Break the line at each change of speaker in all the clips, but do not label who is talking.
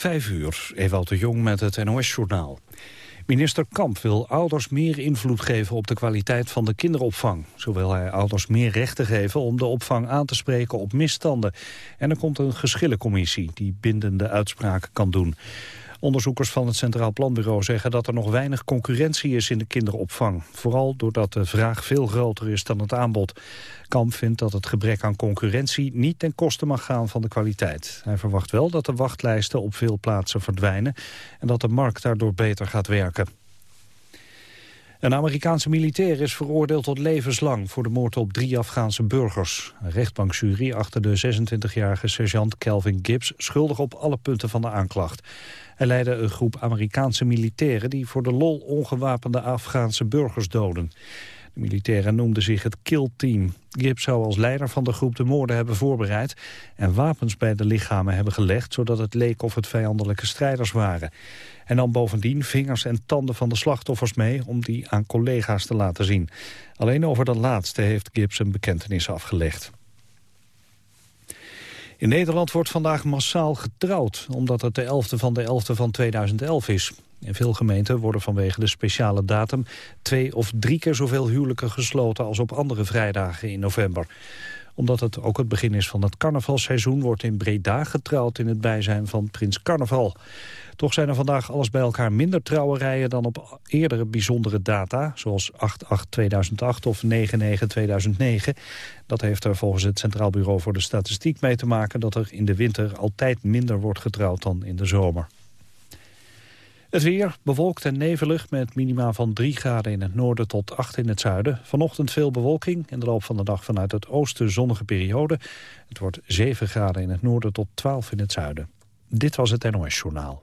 Vijf uur, Ewald de Jong met het NOS-journaal. Minister Kamp wil ouders meer invloed geven op de kwaliteit van de kinderopvang. Zo wil hij ouders meer rechten geven om de opvang aan te spreken op misstanden. En er komt een geschillencommissie die bindende uitspraken kan doen. Onderzoekers van het Centraal Planbureau zeggen dat er nog weinig concurrentie is in de kinderopvang. Vooral doordat de vraag veel groter is dan het aanbod. Kamp vindt dat het gebrek aan concurrentie niet ten koste mag gaan van de kwaliteit. Hij verwacht wel dat de wachtlijsten op veel plaatsen verdwijnen en dat de markt daardoor beter gaat werken. Een Amerikaanse militair is veroordeeld tot levenslang voor de moord op drie Afghaanse burgers. Een rechtbankjury achter de 26-jarige sergeant Kelvin Gibbs schuldig op alle punten van de aanklacht. Hij leidde een groep Amerikaanse militairen die voor de lol ongewapende Afghaanse burgers doden. De militairen noemden zich het Kill Team. Gibbs zou als leider van de groep de moorden hebben voorbereid... en wapens bij de lichamen hebben gelegd... zodat het leek of het vijandelijke strijders waren. En dan bovendien vingers en tanden van de slachtoffers mee... om die aan collega's te laten zien. Alleen over dat laatste heeft Gibbs een bekentenis afgelegd. In Nederland wordt vandaag massaal getrouwd... omdat het de 11e van de 11e van 2011 is. In veel gemeenten worden vanwege de speciale datum... twee of drie keer zoveel huwelijken gesloten als op andere vrijdagen in november omdat het ook het begin is van het carnavalseizoen... wordt in Breda getrouwd in het bijzijn van Prins Carnaval. Toch zijn er vandaag alles bij elkaar minder trouwerijen... dan op eerdere bijzondere data, zoals 8-8-2008 of 9-9-2009. Dat heeft er volgens het Centraal Bureau voor de Statistiek mee te maken... dat er in de winter altijd minder wordt getrouwd dan in de zomer. Het weer bewolkt en nevelig met minima van 3 graden in het noorden tot 8 in het zuiden. Vanochtend veel bewolking. In de loop van de dag vanuit het oosten zonnige periode. Het wordt 7 graden in het noorden tot 12 in het zuiden. Dit was het NOS Journaal.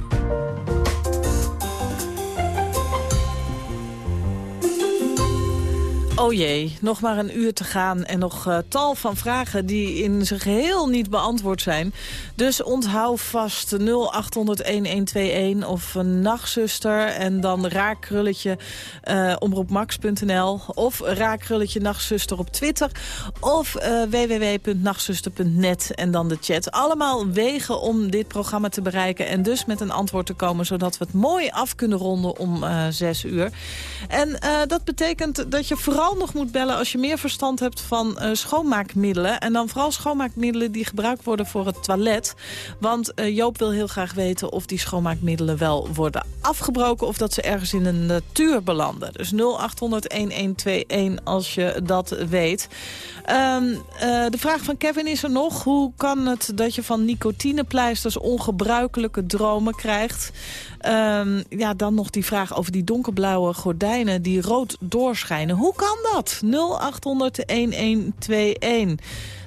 Oh jee, nog maar een uur te gaan en nog uh, tal van vragen die in zijn geheel niet beantwoord zijn. Dus onthoud vast 0800-1121 of een nachtzuster en dan raakkrulletje uh, omroepmax.nl of raakkrulletje nachtzuster op Twitter of uh, www.nachtzuster.net en dan de chat. Allemaal wegen om dit programma te bereiken en dus met een antwoord te komen zodat we het mooi af kunnen ronden om uh, 6 uur. En dat betekent dat je vooral nog moet bellen als je meer verstand hebt van uh, schoonmaakmiddelen. En dan vooral schoonmaakmiddelen die gebruikt worden voor het toilet. Want uh, Joop wil heel graag weten of die schoonmaakmiddelen wel worden afgebroken... of dat ze ergens in de natuur belanden. Dus 0800-1121 als je dat weet. Um, uh, de vraag van Kevin is er nog. Hoe kan het dat je van nicotinepleisters ongebruikelijke dromen krijgt? Um, ja, dan nog die vraag over die donkerblauwe gordijnen die rood doorschijnen. Hoe kan dat? 0800-1121.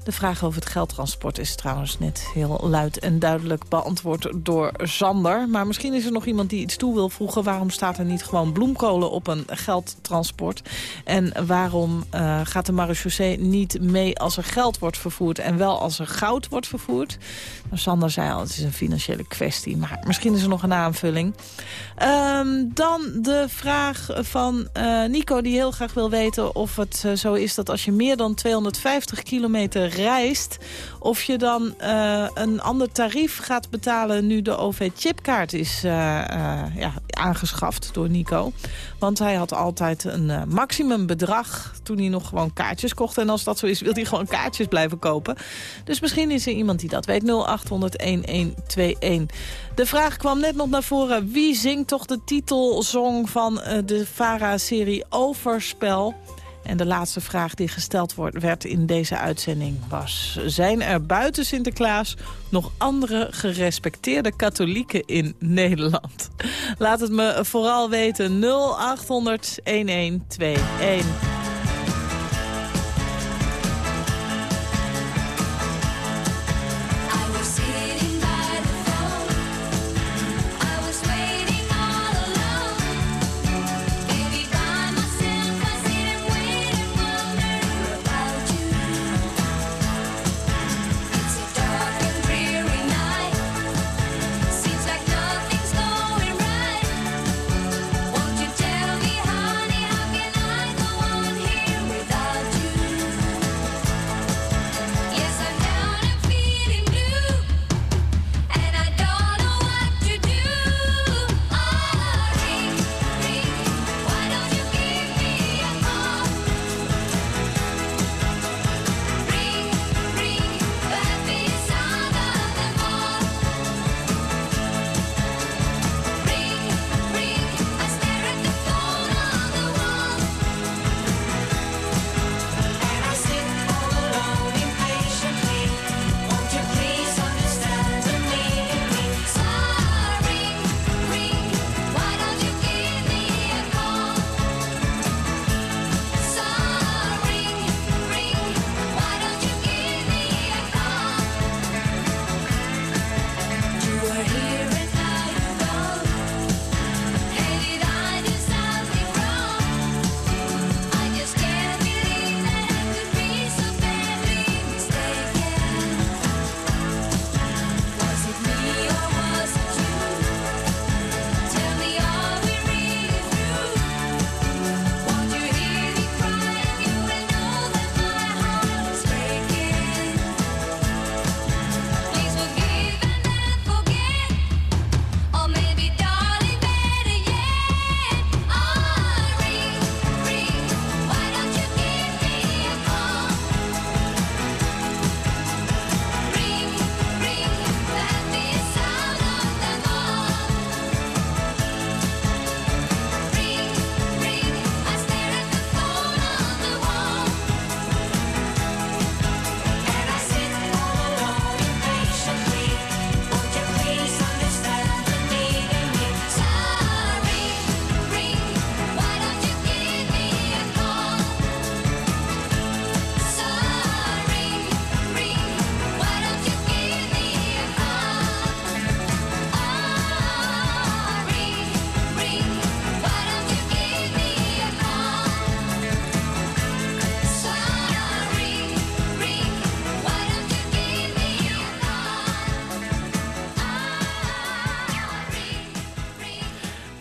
De vraag over het geldtransport is trouwens net heel luid en duidelijk beantwoord door Sander. Maar misschien is er nog iemand die iets toe wil voegen. Waarom staat er niet gewoon bloemkolen op een geldtransport? En waarom uh, gaat de marechaussee niet mee als er geld wordt vervoerd... en wel als er goud wordt vervoerd? Nou, Sander zei al, het is een financiële kwestie. Maar misschien is er nog een aanvulling. Um, dan de vraag van uh, Nico die heel graag wil weten of het uh, zo is... dat als je meer dan 250 kilometer reist... of je dan uh, een ander tarief gaat betalen nu de OV-chipkaart is uh, uh, ja, aangeschaft door Nico. Want hij had altijd een maximumbedrag toen hij nog gewoon kaartjes kocht. En als dat zo is, wil hij gewoon kaartjes blijven kopen. Dus misschien is er iemand die dat weet. 0800-1121. De vraag kwam net nog naar voren. Wie zingt toch de titelsong van de VARA-serie Overspel... En de laatste vraag die gesteld wordt, werd in deze uitzending was... zijn er buiten Sinterklaas nog andere gerespecteerde katholieken in Nederland? Laat het me vooral weten 0800 1121.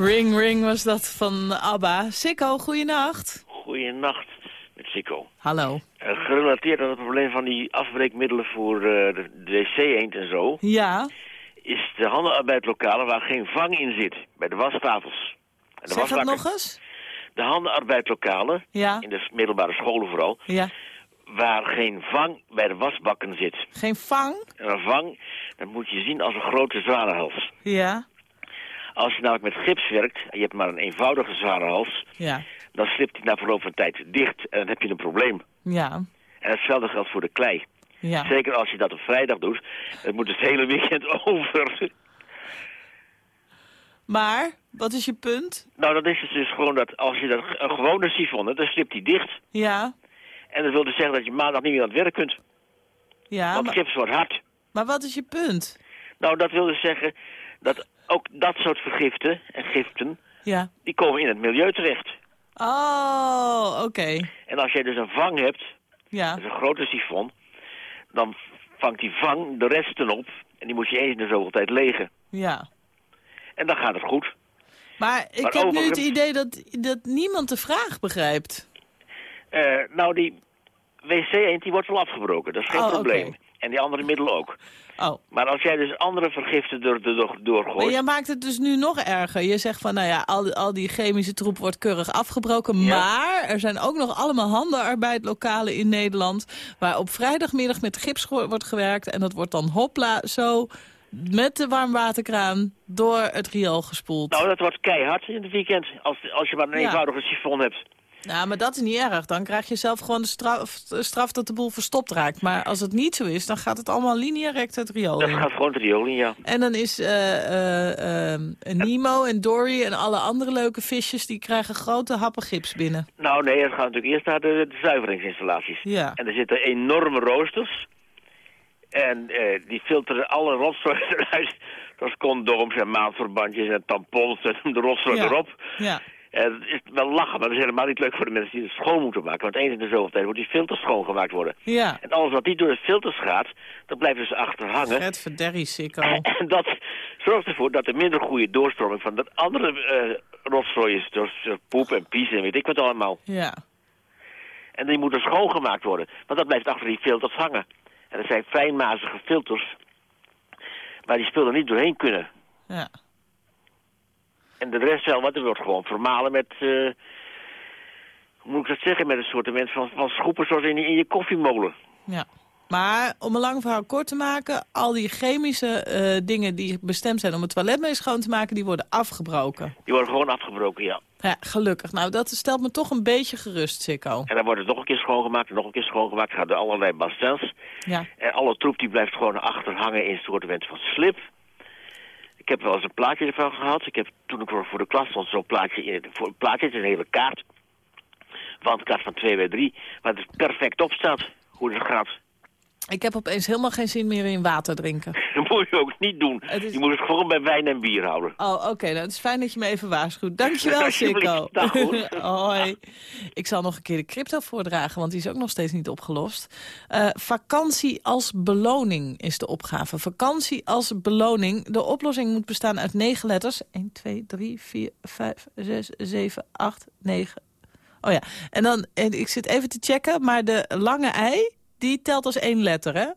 Ring Ring was dat van ABBA. Sikko, goeienacht.
Goeienacht met Sikko.
Hallo.
Uh, gerelateerd aan het probleem van die afbreekmiddelen voor uh, de, wc-eend en zo...
Ja.
is de handenarbeidlokalen waar geen vang in zit. Bij de wastafels. En de
Zeg
wasbakken.
nog eens.
De handenarbeidlokalen,
Ja.
in de middelbare scholen vooral...
Ja.
waar geen vang bij de wasbakken zit.
Geen vang?
En een vang, dat moet je zien als een grote zwanenhals.
Ja.
Als je namelijk met gips werkt en je hebt maar een eenvoudige zwanenhals...
Ja.
dan slipt die na verloop van tijd dicht en dan heb je een probleem.
Ja.
En hetzelfde geldt voor de klei.
Ja.
Zeker als je dat op vrijdag doet. Het moet het hele weekend over.
Maar, wat is je punt?
Nou, dat is het dus gewoon dat als je dat een gewone sifon hebt, dan slipt die dicht.
Ja.
En dat wil dus zeggen dat je maandag niet meer aan het werk kunt.
Ja,
Want
maar,
gips wordt hard.
maar wat is je punt?
Nou, dat wil dus zeggen dat ook dat soort vergiften en giften,
Ja.
die komen in het milieu terecht.
Oh, oké.
En als jij dus een vang hebt,
Ja.
is een grote sifon, dan vangt die vang de resten op. En die moet je eens in de zoveel tijd legen.
Ja.
En dan gaat het goed.
Maar ik
Maar
heb nu het idee dat, dat niemand de vraag begrijpt.
Eh, nou, die wc-eend die wordt wel afgebroken. Dat is geen
Oh,
probleem. En die andere middelen ook.
Oh,
Maar als jij dus andere vergiften door, door, door,
maar
doorgooit...
jij maakt het dus nu nog erger. Je zegt van, nou ja, al, die- al die chemische troep wordt keurig afgebroken.
Ja.
Maar er zijn ook nog allemaal handenarbeidlokalen in Nederland... waar op vrijdagmiddag met gips wordt gewerkt. En dat wordt dan hopla zo met de warmwaterkraan door het riool gespoeld.
Nou, dat wordt keihard in het weekend. Als, als je maar een
Ja.
eenvoudige sifon hebt.
Nou, maar dat is niet erg. Dan krijg je zelf gewoon de straf, straf dat de boel verstopt raakt. Maar als het niet zo is, dan gaat het allemaal lineair het riool
Dat
in.
gaat gewoon het riool in, ja.
En dan is eh, eh, eh, Nemo en Dory en alle andere leuke visjes... die krijgen grote happen gips binnen.
Nou nee, het gaat natuurlijk eerst naar de, de zuiveringsinstallaties.
Ja.
En er zitten enorme roosters. En eh, die filteren alle rotzooi eruit. Zoals condooms en maandverbandjes en tampons en de rotzooi
Ja.
erop.
Ja.
En het is wel lachen, maar dat is helemaal niet leuk voor de mensen die het schoon moeten maken. Want eens in de zoveel tijd moet die filters schoongemaakt worden.
Ja.
En alles wat niet door de filters gaat, dat blijft dus achter hangen.
Het verderrie, sikko.
En dat zorgt ervoor dat er minder goede doorstroming van dat andere eh rotzooi is. Dus eh, poep en pies en weet ik wat allemaal.
Ja.
En die moeten schoongemaakt worden. Want dat blijft achter die filters hangen. En dat zijn fijnmazige filters. Maar die spullen niet doorheen kunnen.
Ja.
En de rest wel, want er wordt gewoon vermalen met... eh, hoe moet ik dat zeggen? Met een soort van, van schoepen zoals in, in je koffiemolen.
Ja. Maar om een lang verhaal kort te maken... al die chemische eh, dingen die bestemd zijn om het toilet mee schoon te maken... die worden afgebroken.
Die worden gewoon afgebroken, ja.
Ja, gelukkig. Nou, dat stelt me toch een beetje gerust, Sikko.
En dan wordt het nog een keer schoongemaakt en nog een keer schoongemaakt. Gaat door allerlei bassins.
Ja.
En alle troep die blijft gewoon achter hangen in een soort van slip. Ik heb wel eens een plaatje ervan gehad. Ik heb toen ik voor de klas stond zo'n plaatje in. Voor plaatje, het is een hele kaart. Wandkaart van 2 bij 3. Waar het perfect op staat hoe het gaat.
Ik heb opeens helemaal geen zin meer in water drinken.
Dat moet je ook niet doen.
Is-
Je moet het gewoon bij wijn en bier houden.
Oh, oké. nou, het is fijn dat je me even waarschuwt. Dankjewel. Sikko.
Hoor.
Hoi. Ik zal nog een keer de crypto voordragen, want die is ook nog steeds niet opgelost. Eh, vakantie als beloning is de opgave. Vakantie als beloning. De oplossing moet bestaan uit negen letters. 1, 2, 3, 4, 5, 6, 7, 8, 9. Oh ja, en dan, en ik zit even te checken, maar de lange ei, die telt als één letter, hè?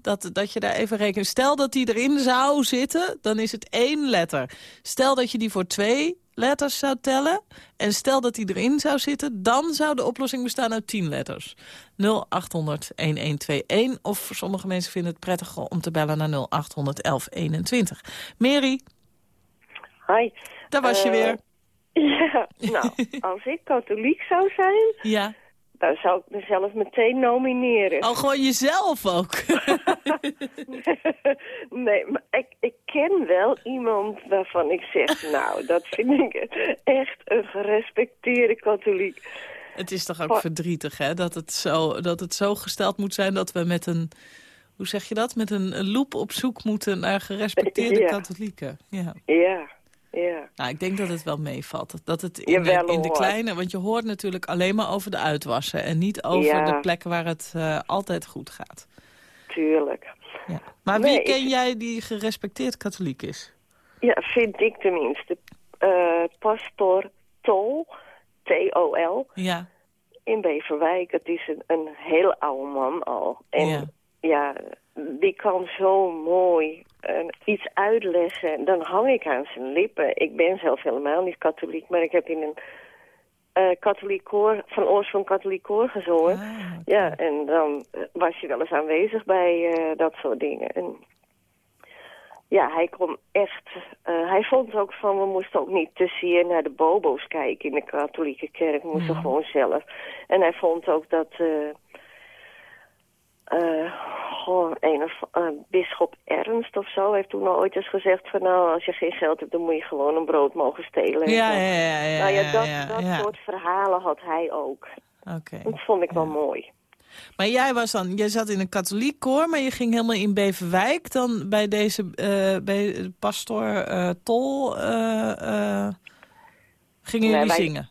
Dat, dat je daar even rekent. Stel dat die erin zou zitten, dan is het één letter. Stel dat je die voor twee letters zou tellen... en stel dat die erin zou zitten... dan zou de oplossing bestaan uit tien letters. 0800-1121. Of sommige mensen vinden het prettiger om te bellen naar 0800-1121. Mary,
Hi.
daar was je
Eh,
weer.
Ja, nou, als ik katholiek zou zijn,
Ja.
Dan zou ik mezelf meteen nomineren.
Oh, gewoon jezelf ook.
nee, maar ik, ik ken wel iemand waarvan ik zeg, nou, dat vind ik echt een gerespecteerde katholiek.
Het is toch ook verdrietig, hè? Dat het, zo, dat het zo gesteld moet zijn dat we met een... Hoe zeg je dat? Met een, een loep op zoek moeten naar gerespecteerde
Ja.
katholieken. Ja.
Ja, ja.
Nou, ik denk dat het wel meevalt. Dat het in,
Jawel,
de, in de
hoor.
kleine... Want je hoort natuurlijk alleen maar over de uitwassen... en niet over
Ja.
de plekken waar het eh, altijd goed gaat.
Tuurlijk.
Ja. Maar wie ken
ik-
jij die gerespecteerd katholiek is?
Ja, vind ik tenminste. eh, Pastor Tol, T-O-L,
Ja.
in Beverwijk. Het is een, een heel oude man al. En
Ja.
ja, die kan zo mooi eh, iets uitleggen. Dan hang ik aan zijn lippen. Ik ben zelf helemaal niet katholiek, maar ik heb in een eh, katholiek koor, van oorsprong katholiek koor gezongen.
Ah,
Ja, en dan eh, was je wel eens aanwezig bij dat soort dingen. En ja, hij kon echt... hij vond ook van, we moesten ook niet te zeer naar de bobo's kijken in de katholieke kerk. We moesten gewoon zelf. En hij vond ook dat... eh, goh, een of uh, bisschop Ernst of zo heeft toen al ooit eens gezegd van nou, als je geen geld hebt, dan moet je gewoon een brood mogen stelen. en
Ja, ja, ja. ja,
nou ja, dat,
ja,
dat
ja.
soort verhalen had hij ook.
Oké.
Dat vond ik wel mooi.
Maar jij was dan, jij zat in een katholiek koor, maar je ging helemaal in Beverwijk dan bij deze, eh, bij pastor eh, Tol, eh, eh, gingen
Nee,
jullie
wij-
zingen?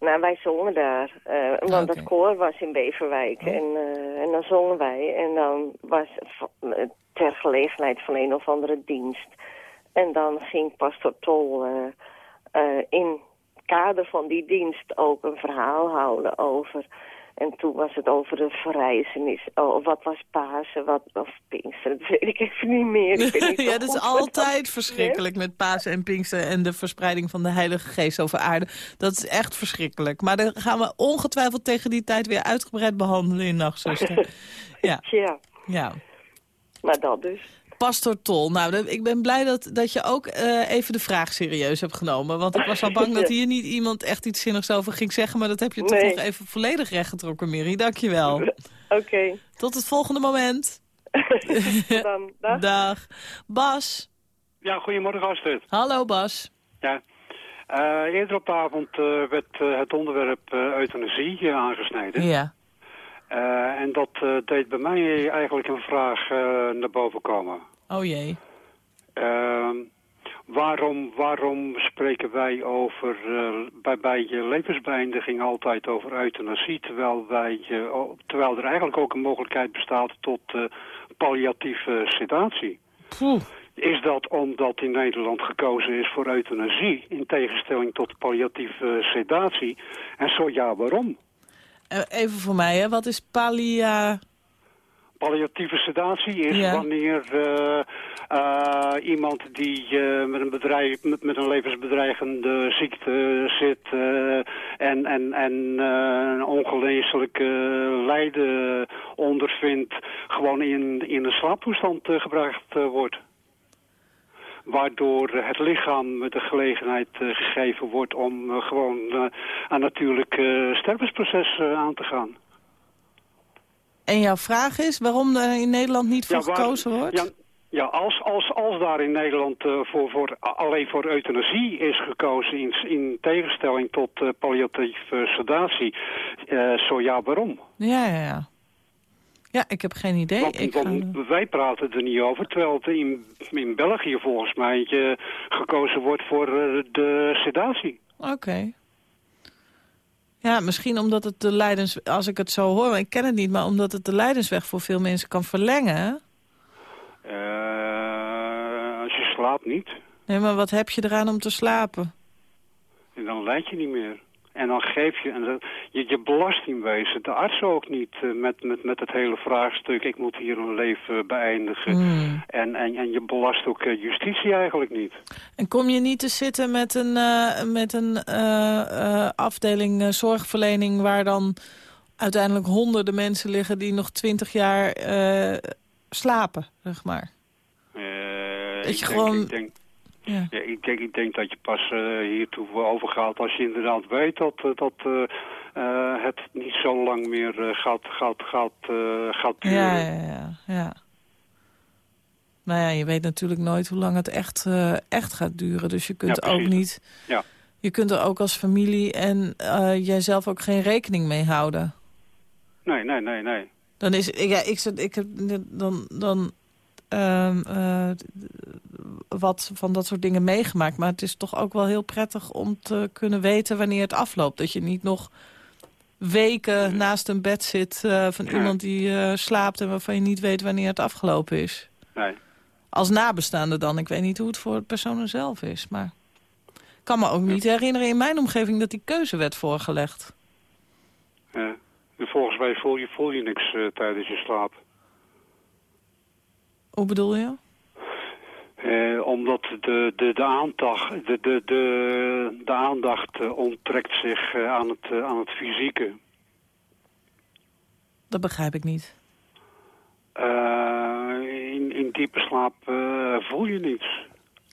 Nou, wij zongen daar. eh, want
Ah, oké.
dat koor was in Beverwijk.
Oh.
En, eh, en dan zongen wij. En dan was eh, ter gelegenheid van een of andere dienst. En dan ging pastor Tol eh, in kader van die dienst ook een verhaal houden over... En toen was het over de verrijzenis. Oh, wat was Pasen, wat of Pinksteren, dat weet ik even niet meer. Ik niet
ja, dat is altijd
dat
verschrikkelijk met Pasen en Pinksteren en de verspreiding van de Heilige Geest over aarde. Dat is echt verschrikkelijk. Maar dan gaan we ongetwijfeld tegen die tijd weer uitgebreid behandelen in Nachtzuster. ja,
Ja,
ja.
maar dat dus.
Pastor Tol, nou, ik ben blij dat, dat je ook eh, even de vraag serieus hebt genomen. Want ik was al bang dat hier niet iemand echt iets zinnigs over ging zeggen. Maar dat heb je toch nog even volledig rechtgetrokken, Miri. Dank je wel.
Oké,
Tot het volgende moment.
dan dag.
Dag. Bas.
Ja, goedemorgen Astrid.
Hallo Bas.
Ja. Eh, eerder op de avond eh, werd het onderwerp eh, euthanasie aangesneden.
Ja.
Eh, en dat eh, deed bij mij eigenlijk een vraag eh, naar boven komen.
Oh jee.
Ehm, waarom, waarom spreken wij over, bij, bij levensbeëindiging altijd over euthanasie, terwijl, wij, eh, o- terwijl er eigenlijk ook een mogelijkheid bestaat tot palliatieve sedatie?
Poeh.
Is dat omdat in Nederland gekozen is voor euthanasie, in tegenstelling tot palliatieve sedatie? En zo ja, waarom?
Eh, Even voor mij, hè. wat is palia...
Palliatieve sedatie is
Ja.
wanneer eh, eh, iemand die met, een bedrijf, met, met een levensbedreigende ziekte zit en, en, en een ongeneeslijk lijden ondervindt, gewoon in, in een slaaptoestand gebracht wordt. Waardoor het lichaam de gelegenheid eh, gegeven wordt om eh, gewoon eh, een natuurlijk stervensproces aan te gaan.
En jouw vraag is waarom er in Nederland niet voor
waar-
gekozen wordt?
Ja, ja als, als, als daar in Nederland voor, voor, alleen voor euthanasie is gekozen... in, in tegenstelling tot eh, palliatieve sedatie, zo ja, waarom?
Ja, ja, ja. Ja, ik heb geen idee.
Want,
ik ga...
wij praten er niet over, terwijl het in, in België volgens mij eh, gekozen wordt voor eh, de sedatie.
Oké. Ja, misschien omdat het de lijdens... Als ik het zo hoor, ik ken het niet... maar omdat het de lijdensweg voor veel mensen kan verlengen.
als je slaapt niet,
Nee, maar wat heb je eraan om te slapen?
en dan leid je niet meer. En dan geef je, en je, je belast in wezen de arts ook niet eh, met, met, met het hele vraagstuk... ik moet hier een leven beëindigen.
Hmm.
En, en, en je belast ook eh, justitie eigenlijk niet.
En kom je niet te zitten met een, eh, met een afdeling zorgverlening... waar dan uiteindelijk honderden mensen liggen... die nog twintig jaar slapen, zeg maar? Dat
ik
je
denk, Ik denk,
Ja.
ja, ik, denk, ik denk dat je pas eh, hiertoe overgaat als je inderdaad weet dat, eh, dat eh, het niet zo lang meer gaat, gaat, gaat, gaat duren.
Ja, ja, ja, ja. Nou ja, je weet natuurlijk nooit hoe lang het echt, echt gaat duren. Dus je kunt
Ja,
ook niet...
Ja.
Je kunt er ook als familie en jijzelf ook geen rekening mee houden.
Nee, nee, nee, nee.
Dan is... Ja, ik, zit- ik heb dan... dan ehm, eh, wat van dat soort dingen meegemaakt. Maar het is toch ook wel heel prettig om te kunnen weten wanneer het afloopt. Dat je niet nog weken naast een bed zit eh, van
Ja.
iemand die eh, slaapt... en waarvan je niet weet wanneer het afgelopen is.
nee.
Als nabestaande dan. Ik weet niet hoe het voor de persoon zelf is, maar... kan me ook niet herinneren in mijn omgeving dat die keuze werd voorgelegd.
Ja. En volgens mij voel je, voel je niks eh, tijdens je slaap.
Hoe bedoel je?
Eh, omdat de, de, de, aandacht, de, de, de, de aandacht eh, onttrekt zich eh, aan, het, aan het fysieke.
Dat begrijp ik niet.
In, in diepe slaap voel je niets.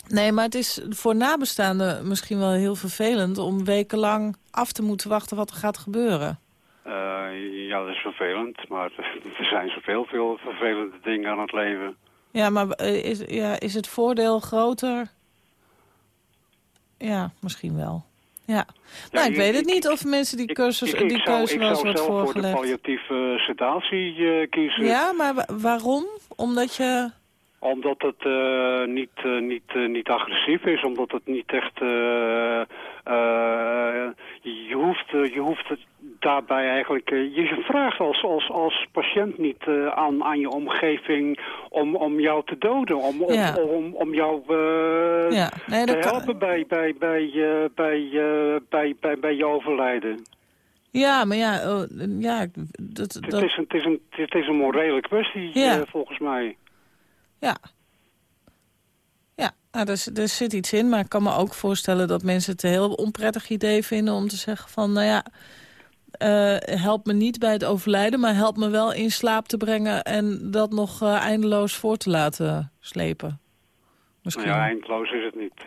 Nee, maar het is voor nabestaanden misschien wel heel vervelend... om wekenlang af te moeten wachten wat er gaat gebeuren.
Ja, dat is vervelend, maar er zijn zoveel veel vervelende dingen aan het leven.
Ja, maar eh, is, ja, is het voordeel groter? Ja, misschien wel. Ja. Nou, ik
ik-
weet het
ik-
niet of mensen die, cursus,
ik- ik
die
zou-
keuze wel eens
Ik zou zelf voor de palliatieve sedatie eh, kiezen.
Ja, maar wa- waarom? Omdat je...
Omdat het eh, niet, niet, niet agressief is, omdat het niet echt... je, hoeft, je hoeft daarbij eigenlijk... eh, je vraagt als, als, als patiënt niet eh, aan, aan je omgeving om, om jou te doden. Om, om,
Ja.
om, om jou eh,
Ja, nee,
te
kan-
helpen bij, bij, bij, bij, bij, bij, bij je overlijden.
Ja, maar ja, oh, ja dat,
Het,
dat,
is een, het, is een, het is een morele kwestie,
Ja.
volgens mij.
ja. Ja, nou, er, er zit iets in, maar ik kan me ook voorstellen dat mensen het een heel onprettig idee vinden om te zeggen van, nou ja, eh, help me niet bij het overlijden, maar help me wel in slaap te brengen en dat nog eh, eindeloos voor te laten slepen. Misschien.
Nou ja, eindloos is het niet. eh.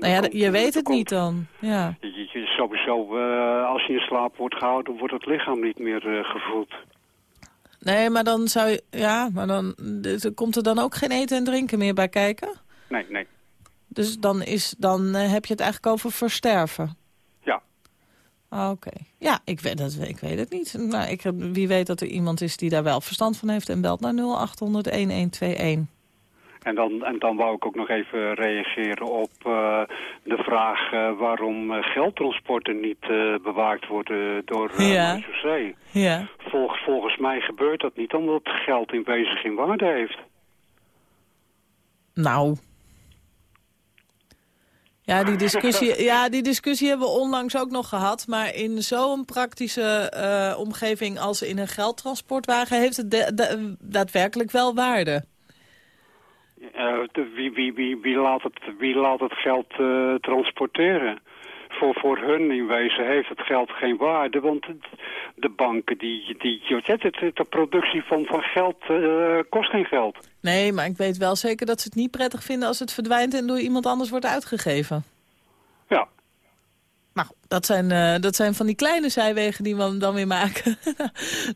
nou ja,
komt-
je weet het
komt-
niet dan. Ja.
Je, je- sowieso, als je in slaap wordt gehouden, wordt het lichaam niet meer gevoed.
Nee, maar dan zou je, ja, maar dan dus komt er dan ook geen eten en drinken meer bij kijken?
Nee, nee.
Dus dan, is, dan heb je het eigenlijk over versterven. Ah, Oké. Ja, ik weet, dat, ik weet het niet. Nou, ik, heb- wie weet dat er iemand is die daar wel verstand van heeft... en belt naar 0800-1121.
En dan, en dan wou ik ook nog even reageren op eh, de vraag eh, waarom eh, geldtransporten niet eh, bewaakt worden door uh,
Ja. Ja.
Volgens, volgens mij gebeurt dat niet, omdat het geld in wezen geen waarde heeft.
Nou... Ja die, discussie, ja, die discussie hebben we onlangs ook nog gehad. Maar in zo'n praktische eh, omgeving als in een geldtransportwagen... heeft het daadwerkelijk wel waarde.
Eh, de- wie, wie, wie, wie, laat het, wie laat het geld eh, transporteren? Voor, voor hun in wezen heeft het geld geen waarde, want de banken, die, die, de productie van, van geld eh, kost geen geld.
Nee, maar ik weet wel zeker dat ze het niet prettig vinden als het verdwijnt en door iemand anders wordt uitgegeven.
Ja,
Maar goed, dat zijn, eh, dat zijn van die kleine zijwegen die we dan weer maken.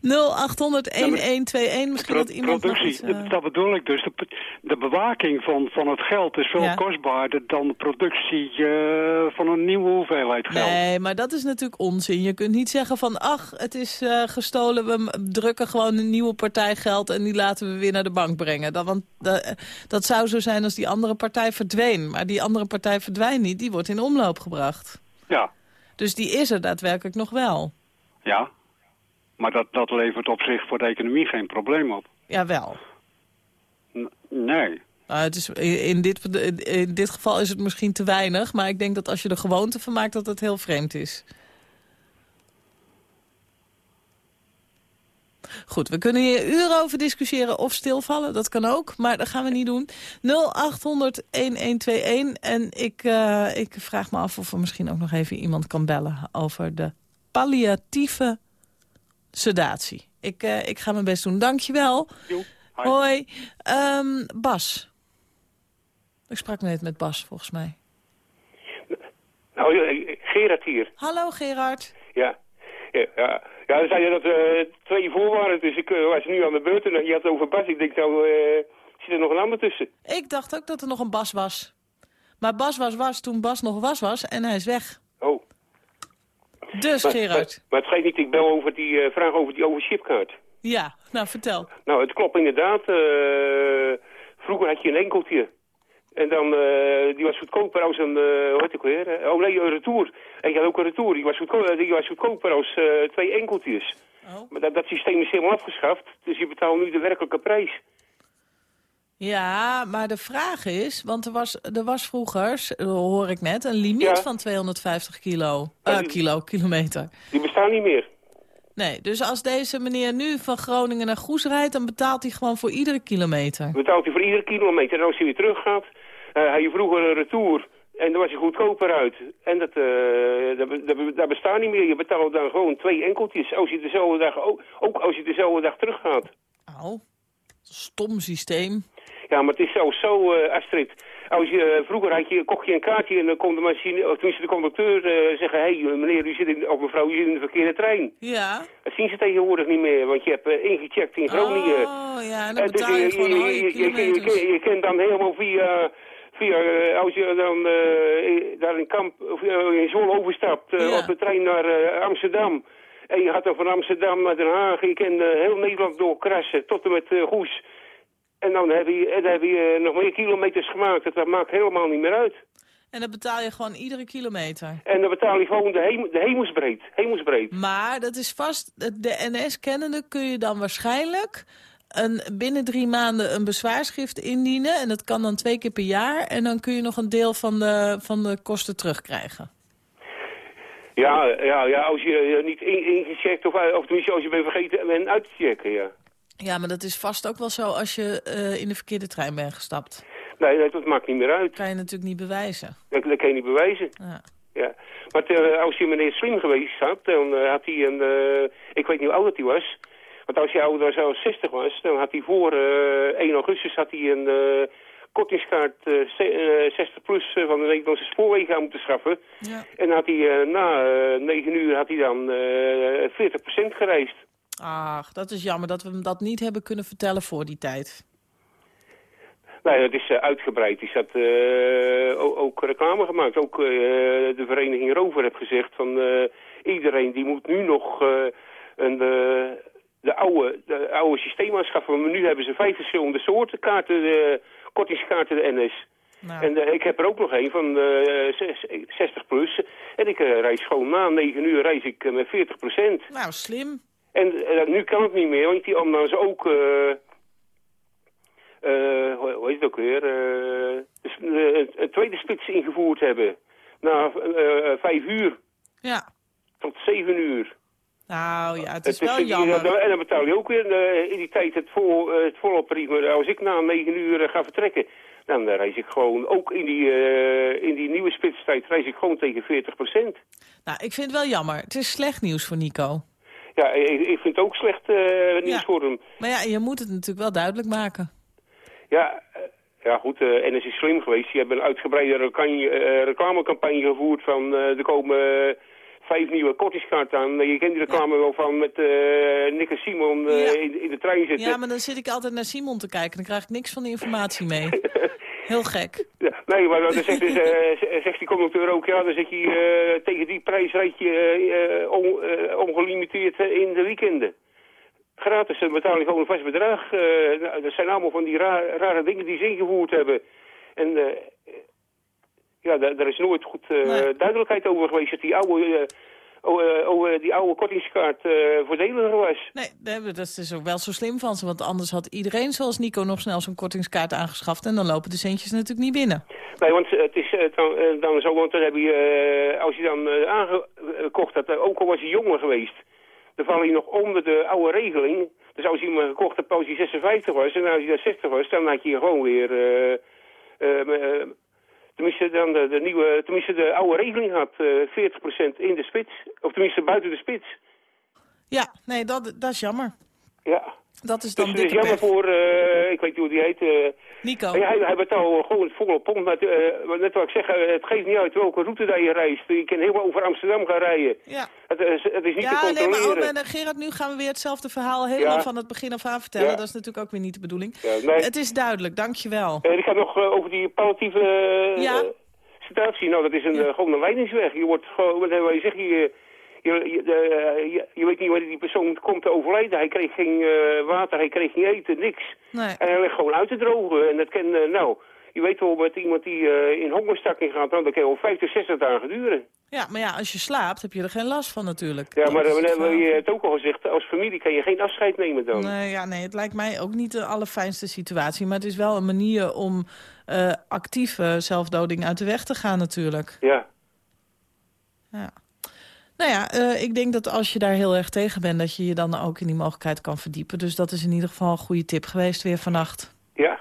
0800-1121, misschien dat iemand
productie,
iets... eh,
dat bedoel ik dus. De, de bewaking van, van het geld is veel
Ja.
kostbaarder dan de productie eh, van een nieuwe hoeveelheid geld.
Nee, maar dat is natuurlijk onzin. Je kunt niet zeggen van, ach, het is gestolen, we drukken gewoon een nieuwe partij geld en die laten we weer naar de bank brengen. Dat, want dat zou zo zijn als die andere partij verdween. Maar die andere partij verdwijnt niet, die wordt in omloop gebracht.
Ja,
Dus die is er daadwerkelijk nog wel.
ja. Maar dat, dat levert op zich voor de economie geen probleem op.
Jawel.
N- nee.
Nou, het is, in, dit, in dit geval is het misschien te weinig, maar ik denk dat als je er gewoonte van maakt dat het heel vreemd is. Goed, we kunnen hier uren over discussiëren of stilvallen. Dat kan ook, maar dat gaan we niet doen. 0800-1121. En ik, eh, ik vraag me af of er misschien ook nog even iemand kan bellen... over de palliatieve sedatie. Ik, eh, ik ga mijn best doen. Dankjewel.
Jo.
Hoi. Ehm, Bas. Ik sprak net met Bas, volgens mij.
Nou, eh, Gerard hier.
Hallo Gerard.
Ja. Ja, ja. dan zei je dat er twee voor waren, dus ik eh, was nu aan de beurt. En je had het over Bas. Ik denk, nou, eh, zit er nog een ander tussen?
Ik dacht ook dat er nog een Bas was. Maar Bas was was toen Bas nog was was en hij is weg.
Oh.
Dus
Maar,
Gerard.
Maar, maar het geeft niet, ik bel over die vraag over die overchipkaart.
Ja, nou vertel.
Nou, het klopt inderdaad. vroeger had je een enkeltje. En dan, eh, die was goedkoper als een, eh hoe heet ook weer? Eh, Oh nee, een retour. En je had ook een retour. Die was, goedko die was goedkoper als twee enkeltjes.
Oh.
Maar dat, dat systeem is helemaal afgeschaft. Dus je betaalt nu de werkelijke prijs.
Ja, maar de vraag is, want er was, er was vroeger, hoor ik net, een limiet
Ja.
van 250 kilo,
Ja, die-
kilo, kilometer.
Die bestaan niet meer.
Nee, dus als deze meneer nu van Groningen naar Goes rijdt, dan betaalt hij gewoon voor iedere kilometer.
Betaalt hij voor iedere kilometer. En als hij weer terug gaat, eh je vroeger een retour. En dan was hij goedkoper uit. En dat, eh, dat, be- dat bestaat niet meer. Je betaalt dan gewoon twee enkeltjes. Als je dezelfde dag, ook, ook als je dezelfde dag teruggaat.
Au, stom systeem.
Ja, maar het is zelfs zo, eh, Astrid. Als je, eh, vroeger had je, kocht je een kaartje en dan kon de machine, of tenminste de conducteur eh, zeggen... hé, hey, meneer, u zit in, of mevrouw, u zit in de verkeerde trein.
Ja.
Dat zien ze tegenwoordig niet meer, want je hebt eh, ingecheckt in Groningen.
Oh, ja, en dan
Eh, dus
betaal je gewoon al je
je, je, je, je, je kent dan helemaal via... via eh, als je dan eh, daar in Kamp, of, eh, in Zwolle overstapt
Ja.
op de trein naar Amsterdam... en je gaat dan van Amsterdam naar Den Haag... je eh, heel Nederland doorkrassen tot en met Goes... En dan heb je, en dan heb je nog meer kilometers gemaakt. Dat, dat maakt helemaal niet meer uit.
En dan betaal je gewoon iedere kilometer.
En dan betaal je gewoon de, hem, de hemelsbreed. hemelsbreed.
Maar dat is vast, de NS kennende kun je dan waarschijnlijk een, binnen drie maanden een bezwaarschrift indienen. En dat kan dan twee keer per jaar. En dan kun je nog een deel van de, van de kosten terugkrijgen.
Ja, ja, ja als je eh, niet in, ingecheckt of, eh, of tenminste als je bent vergeten bent uit te checken, ja.
Ja, maar dat is vast ook wel zo als je eh, in de verkeerde trein bent gestapt.
Nee, nee, dat maakt niet meer uit.
kan je natuurlijk niet bewijzen.
Dat, dat kan je niet bewijzen.
Ja.
Ja. Maar als die meneer slim geweest had, dan had hij een... ik weet niet hoe oud hij was. Want als hij ouder dan 60 was, dan had hij voor eh 1 augustus had hij een eh, kortingskaart eh, ze- eh, 60 plus eh, van de Nederlandse spoorwegen aan moeten schaffen.
Ja.
En had hij eh, na eh 9 uur had hij dan eh 40% gereisd.
Ach, dat is jammer dat we hem dat niet hebben kunnen vertellen voor die tijd.
Nee, het is eh, uitgebreid. Eh, o- ook reclame gemaakt. Ook eh, de vereniging Rover heeft gezegd van eh, iedereen die moet nu nog eh, een, eh, de, oude, de oude systeem aanschaffen. Maar nu hebben ze vijf verschillende soorten kaarten, de kortingskaarten, de NS.
Nou,
En eh, ik heb er ook nog een van eh, zes- 60 plus. En ik eh, reis gewoon na 9 uur reis ik eh, met 40%
nou slim.
en eh, nu kan het niet meer, want die ze ook... eh eh, hoe heet het ook weer? eh, eh, een, tweede spits ingevoerd hebben. Na eh, eh, vijf uur
Ja.
tot zeven uur.
Nou ja, het is
Het
wel
is-
jammer.
En dan betaal je ook weer eh, in die tijd het, vol, eh, het. Maar als ik na negen uur eh, ga vertrekken, dan eh, reis ik gewoon, ook in die, eh, in die nieuwe spitstijd, reis ik gewoon tegen 40%
Nou, ik vind het wel jammer. Het is slecht nieuws voor Nico.
Ja, ik, ik vind het ook slecht eh nieuws
Ja.
voor hem.
Maar ja, je moet het natuurlijk wel duidelijk maken.
Ja, eh, ja goed, eh NS is slim geweest. Die hebben een uitgebreide reclame, eh, reclamecampagne gevoerd van eh, er komen eh, vijf nieuwe kortingskaarten aan. Eh, Je kent die reclame wel van met eh Nick en Simon eh,
Ja.
in, in de trein zitten.
Ja, maar dan zit ik altijd naar Simon te kijken. Dan krijg ik niks van de informatie mee. Heel gek.
Ja, nee, maar dan zegt, dus, z- zegt die conducteur ook, ja, dan zit je tegen die prijs rijd je on- ongelimiteerd in de weekenden. Gratis, dan betaal je gewoon een vast bedrag. Nou, dat zijn allemaal van die ra- rare dingen die ze ingevoerd hebben. En ja, daar, daar is nooit goed eh,
Nee.
duidelijkheid over geweest dat die oude, eh, eh, die oude kortingskaart voordeliger was.
Nee, dat is ook wel zo slim van ze. Want anders had iedereen zoals Nico nog snel zo'n kortingskaart aangeschaft. En dan lopen de centjes natuurlijk niet binnen.
Nee, want het is dan, dan zo, want dan heb je, als je dan aangekocht hebt, eh, ook al was hij jonger geweest, dan val je nog onder de oude regeling. Dus als je hem gekocht hebt als hij 56 was en als hij dan 60 was, dan had je gewoon weer, tenminste dan de, de nieuwe, tenminste de oude regeling had, eh 40% in de spits, of tenminste buiten de spits.
Ja, nee, dat, dat is jammer.
Ja.
Dat is
Dus
dan
het is jammer
pech.
voor, eh, ik weet niet hoe die heet, eh,
Nico.
Ja, hij, hij betaalt gewoon volle pond. Maar, eh, net wat ik zeg, eh, het geeft niet uit welke route dat je reist. Je kan helemaal over Amsterdam gaan rijden.
Ja.
Het, is, het is niet te
Ja, nee, maar
controleren.
Gerard, nu gaan we weer hetzelfde verhaal helemaal
Ja.
van het begin af aan vertellen.
Ja.
Dat is natuurlijk ook weer niet de bedoeling.
Ja, nee.
Het is duidelijk, dankjewel.
Eh, ik ga nog eh, over die palliatieve eh,
Ja.
situatie. Nou, dat is een, gewoon een leidingsweg. Je wordt gewoon, wat je zegt, je, je, je, eh, je, je weet niet wanneer die persoon komt te overlijden. Hij kreeg geen eh, water, hij kreeg geen eten, niks.
Nee.
En hij ligt gewoon uit te drogen. En dat kan, eh, nou, je weet wel, met iemand die in hongerstakking gaat, dan kan je wel 50, 60 dagen duren.
Ja, maar ja, als je slaapt heb je er geen last van natuurlijk.
Ja, maar
Dat
dan hebben je het ook al gezegd, als familie kan je geen afscheid nemen dan.
Nee, ja, nee, het lijkt mij ook niet de allerfijnste situatie. Maar het is wel een manier om actieve zelfdoding uit de weg te gaan natuurlijk.
Ja.
Ja. Nou ja, eh, ik denk dat als je daar heel erg tegen bent... dat je je dan ook in die mogelijkheid kan verdiepen. Dus dat is in ieder geval een goede tip geweest weer vannacht.
Ja.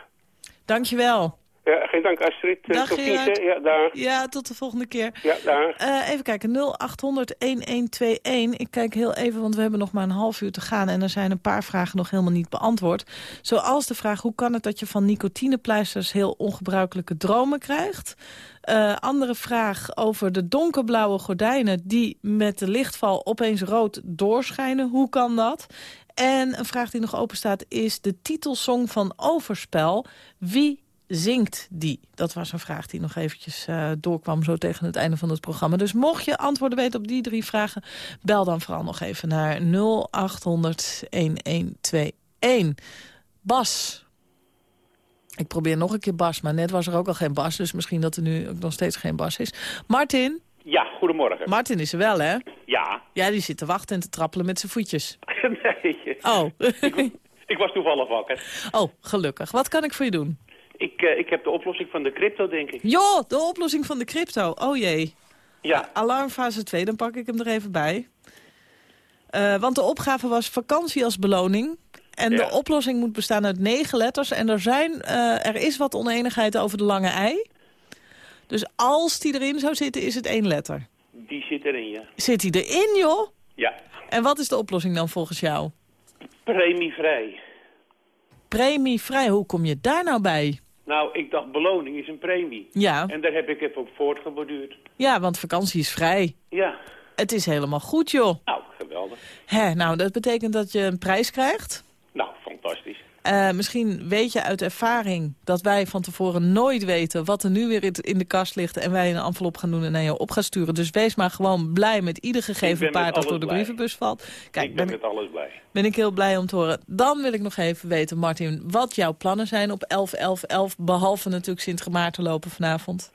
Dankjewel.
Ja, geen dank Astrid. Eh,
Dag,
Tot ziens. Ja, daar.
Ja, tot de volgende keer.
Ja, daar.
Eh, even kijken, 0800-1121. Ik kijk heel even, want we hebben nog maar een half uur te gaan... en er zijn een paar vragen nog helemaal niet beantwoord. Zoals de vraag, hoe kan het dat je van nicotinepleisters... heel ongebruikelijke dromen krijgt? Eh, andere vraag over de donkerblauwe gordijnen... die met de lichtval opeens rood doorschijnen. Hoe kan dat? En een vraag die nog open staat is de titelsong van Overspel. Wie zingt die? Dat was een vraag die nog eventjes eh, doorkwam zo tegen het einde van het programma. Dus mocht je antwoorden weten op die drie vragen... bel dan vooral nog even naar 0800-1121. Bas. Ik probeer nog een keer Bas, maar net was er ook al geen Bas... dus misschien dat er nu ook nog steeds geen Bas is. Martin.
Ja, goedemorgen.
Martin is er wel, hè?
Ja.
Ja, die zit te wachten en te trappelen met zijn voetjes.
nee.
Oh.
Ik was toevallig wakker.
oh, gelukkig. Wat kan ik voor je doen?
Ik, eh, ik heb de oplossing van de crypto, denk ik.
Jo, de oplossing van de crypto. Oh jee.
Ja.
Alarmfase 2, dan pak ik hem er even bij. Eh, want de opgave was vakantie als beloning. En
Ja.
de oplossing moet bestaan uit negen letters. En er, zijn, eh, er is wat oneenigheid over de lange ei. Dus als die erin zou zitten, is het één letter.
Die zit erin, ja.
Zit die erin, joh?
Ja.
En wat is de oplossing dan volgens jou?
Premievrij.
Premievrij, hoe kom je daar nou bij?
Nou, ik dacht beloning is een premie.
Ja,
En daar heb ik even op voortgeborduurd.
ja want vakantie is vrij.
Ja.
Het is helemaal goed, joh.
Nou, geweldig.
Hè, nou, dat betekent dat je een prijs krijgt.
Nou, fantastisch.
Eh, misschien weet je uit ervaring dat wij van tevoren nooit weten... wat er nu weer in- de kast ligt en wij een envelop gaan doen en naar jou op gaan sturen. Dus wees maar gewoon blij met ieder gegeven paard dat door de
blij.
brievenbus valt. Kijk,
ik ben
ben,
met alles blij.
ben ik heel blij om te horen. Dan wil ik nog even weten, Martin, wat jouw plannen zijn op 11, 11, 11... behalve natuurlijk Sint Maarten lopen vanavond.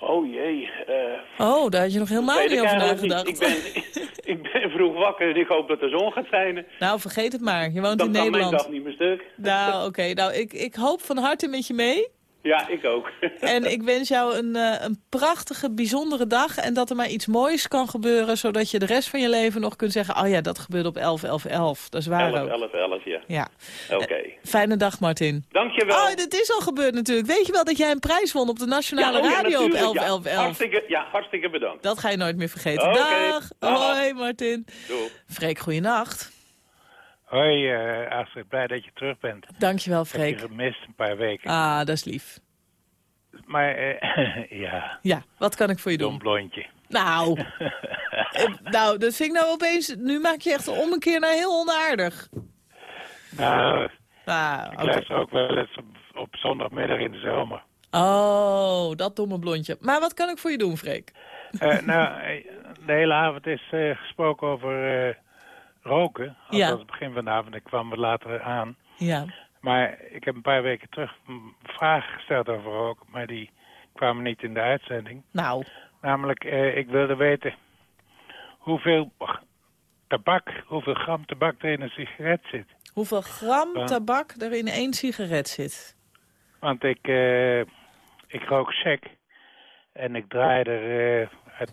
Oh jee. eh,
Oh, daar had je nog helemaal niet over nagedacht.
Ik ben, ik ben vroeg wakker en ik hoop dat de zon gaat schijnen.
Nou, vergeet het maar. Je woont
Dan
in
kan mijn
Nederland.
dag niet meer stuk.
Nou, oké. Nou, ik, ik hoop van harte met je mee.
Ja, ik ook.
En ik wens jou een, eh, een prachtige, bijzondere dag. En dat er maar iets moois kan gebeuren. Zodat je de rest van je leven nog kunt zeggen... oh ja, dat gebeurde op 11, 11, 11. Dat is waar
11,
ook.
11, 11, ja.
Ja.
Oké.
Fijne dag, Martin.
Dankjewel.
Oh, dit is al gebeurd natuurlijk. Weet je wel dat jij een prijs won op de Nationale
oh ja,
Radio op
natuurlijk,
11,
ja.
11, 11?
Hartstikke, ja, hartstikke bedankt.
Dat ga je nooit meer vergeten. Dag. Hoi, Martin.
Doei.
Freek, goeienacht.
Hoi uh, Astrid, blij dat je terug bent.
Dankjewel,
Ik heb
Freek.
je gemist een paar weken.
Ah, dat is lief.
Maar uh, ja,
Ja, wat kan ik voor je doen?
dom blondje.
Nou, eh, nou, dat vind ik nou opeens... Nu maak je echt om een keer naar heel onaardig.
Nou,
Ah,
ik luister ook wel eens op, op zondagmiddag in de zomer.
Oh, dat domme blondje. Maar wat kan ik voor je doen, Freek?
Uh, nou, eh, de hele avond is uh, gesproken over roken. Althans,
Ja.
het begin van de avond. Ik kwam wat later aan.
Ja.
Maar ik heb een paar weken terug vragen gesteld over roken. Maar die kwamen niet in de uitzending.
Nou,
Namelijk, uh, ik wilde weten hoeveel tabak, hoeveel gram tabak er in een sigaret zit.
hoeveel gram tabak er in één sigaret zit?
Want ik, uh, ik rook sec en ik draai er uh, uit,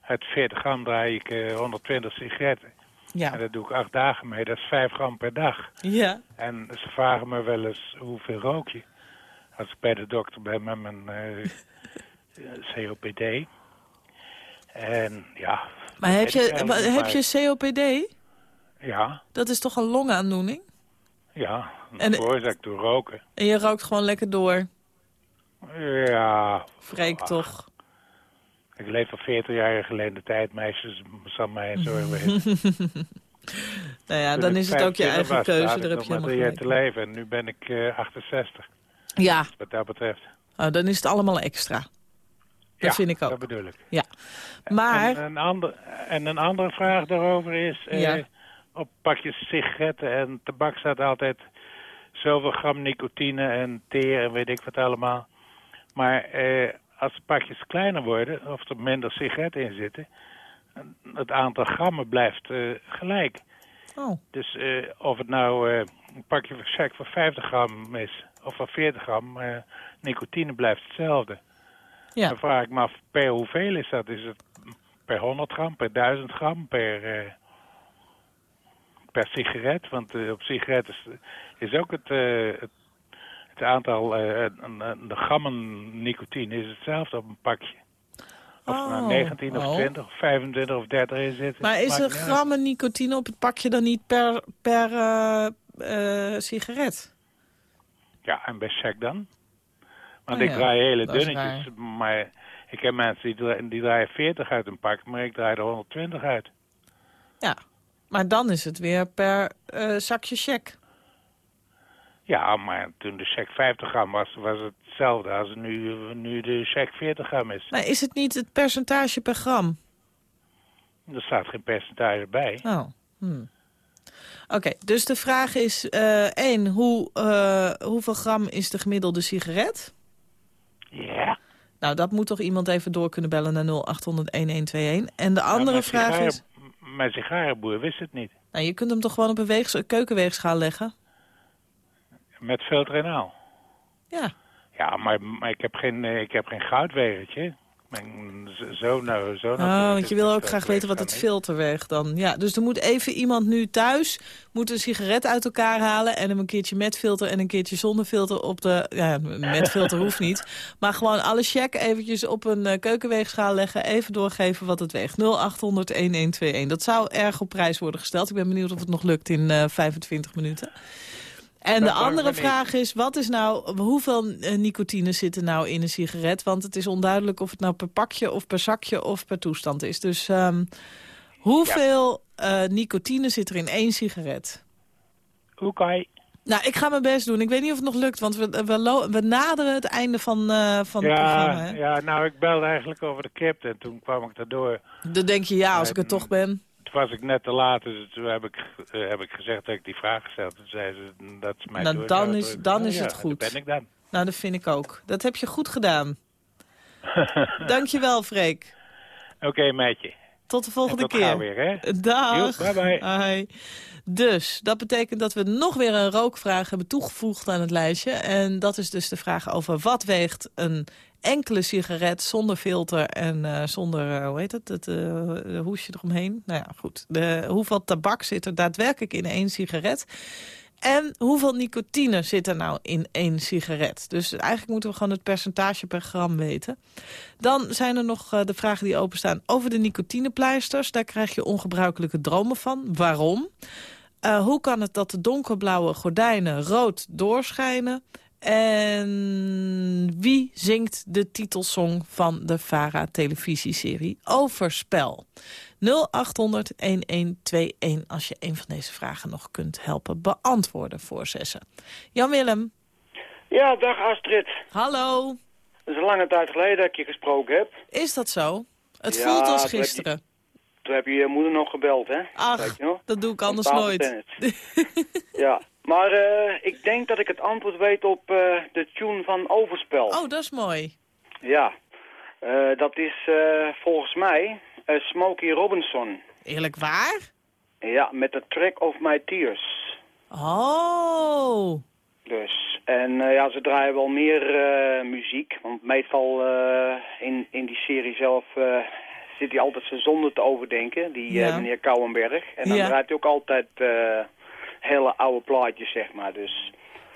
uit 40 gram draai ik uh, 120 sigaretten.
Ja.
En dat doe ik acht dagen mee, dat is 5 gram per dag.
Ja.
En ze vragen me wel eens hoeveel rook je? Als ik bij de dokter ben met mijn uh, COPD. En ja.
Maar heb je, heb je COPD?
Ja,
Dat is toch een longaandoening?
ja.
En-
veroorzaakt door roken.
En je rookt gewoon lekker door.
Ja.
Freek
ach,
toch?
Ik leef al 40 jaar geleden de tijd, meisjes, zal mij een zorg wezen.
Nou ja, dan is het ook je
25
eigen
was,
keuze. Daar heb je helemaal gelijk.
te leven en nu ben ik eh 68,
Ja,
wat dat betreft.
oh, dan is het allemaal extra. Dat
ja,
vind ik ook.
dat bedoel ik.
Ja. Maar,
En, een ander, en een andere vraag daarover is... eh, op pakjes sigaretten en tabak staat altijd zoveel gram nicotine en teer en weet ik wat allemaal. Maar eh, als de pakjes kleiner worden, of er minder sigaretten in zitten, het aantal grammen blijft eh, gelijk.
Oh.
Dus eh, of het nou eh, een pakje van check van 50 gram is of van 40 gram, nicotine blijft hetzelfde.
Ja.
Dan vraag ik me af, per hoeveel is dat? Is het per 100 gram, per 1000 gram, per, per sigaret? Want op sigaretten is, is ook het, eh, het, het aantal, eh, een- een- de grammen nicotine is hetzelfde op een pakje. Of er nou
Oh.
19 of
Oh.
20 of 25 of 30 in zit.
Maar is er
uit.
grammen nicotine op het pakje dan niet per, per eh, eh, sigaret?
Ja, en bij check dan? Want
Oh
ik
ja,
draai hele
dat is
dunnetjes, maar ik heb mensen die, dra- die draaien 40 uit een pak, maar ik draai er 120 uit.
Ja, maar dan is het weer per eh, zakje check.
Ja, maar toen de check 50 gram was, was het hetzelfde als nu, nu de check 40 gram is.
Maar is het niet het percentage per gram?
Er staat geen percentage bij.
Oh. hmm. Oké, dus de vraag is eh één, hoe, eh, hoeveel gram is de gemiddelde sigaret?
Ja.
Nou, dat moet toch iemand even door kunnen bellen naar 0800-1121. En de andere vraag
sigaren-
is...
Mijn sigarenboer wist het niet.
Nou, je kunt hem toch gewoon op een weegs keukenweegschaal leggen?
Met filter en al.
Ja.
Ja, maar, maar ik heb geen, eh, ik heb geen goudwegertje. Mijn nou, zo
Oh, want je wil ook graag weten wat het filter weegt dan. Ja, dus er moet even iemand nu thuis moet een sigaret uit elkaar halen... en hem een keertje met filter en een keertje zonder filter op de... Ja, met filter hoeft niet. Maar gewoon alle check eventjes op een eh, keukenweegschaal leggen... even doorgeven wat het weegt. 0800-1121. Dat zou erg op prijs worden gesteld. Ik ben benieuwd of het nog lukt in eh 25 minuten. En de andere vraag is, wat is nou, hoeveel eh, nicotine zit er nou in een sigaret? Want het is onduidelijk of het nou per pakje of per zakje of per toestand is. Dus ehm, hoeveel eh, nicotine zit er in één sigaret?
Je?
Nou, ik ga mijn best doen. Ik weet niet of het nog lukt, want we, we naderen het einde van, eh, van het programma.
Ja,
Hè?
ja, nou, ik belde eigenlijk over de kip en toen kwam ik daardoor.
Dan denk je, ja, als ik er toch ben.
Toen was ik net te laat, dus toen heb ik, eh, heb ik gezegd dat ik die vraag gesteld. Toen zei ze, dat is mijn
Nou, dan is- dan is
ja,
het goed.
Dat ben ik dan.
Nou, dat vind ik ook. Dat heb je goed gedaan. Dankjewel, Freek.
Oké, meidje.
Tot de volgende
tot
keer.
weer, hè?
Dag.
Joep, bye bye.
Hi. Dus, dat betekent dat we nog weer een rookvraag hebben toegevoegd aan het lijstje. En dat is dus de vraag over wat weegt een enkele sigaret zonder filter en eh, zonder, eh, hoe heet het, het eh, hoesje eromheen. Nou ja, goed. De, hoeveel tabak zit er daadwerkelijk in één sigaret? En hoeveel nicotine zit er nou in één sigaret? Dus eigenlijk moeten we gewoon het percentage per gram weten. Dan zijn er nog de vragen die openstaan over de nicotinepleisters. Daar krijg je ongebruikelijke dromen van. Waarom? Eh, hoe kan het dat de donkerblauwe gordijnen rood doorschijnen? En wie zingt de titelsong van de VARA-televisieserie Overspel? 0800-1121 als je een van deze vragen nog kunt helpen beantwoorden voor zessen. Jan-Willem,
Ja, dag Astrid.
hallo.
Het is een lange tijd geleden dat ik je gesproken heb.
Is dat zo? Het
Ja,
voelt als gisteren.
Toen heb je je moeder nog gebeld, hè?
Ach,
je nog?
dat doe ik anders nooit.
ja, maar eh, ik denk dat ik het antwoord weet op eh, de tune van Overspel.
Oh, dat is mooi.
Ja, Eh, dat is volgens mij Smokey Robinson.
Eerlijk waar?
Ja, met de Track of My Tears.
Oh.
Dus, en ja, ze draaien wel meer muziek. Want meestal in, in die serie zelf zit hij altijd zijn zonde te overdenken, die eh, meneer Kouwenberg. En dan
Ja.
draait hij ook altijd eh, hele oude plaatjes, zeg maar. Dus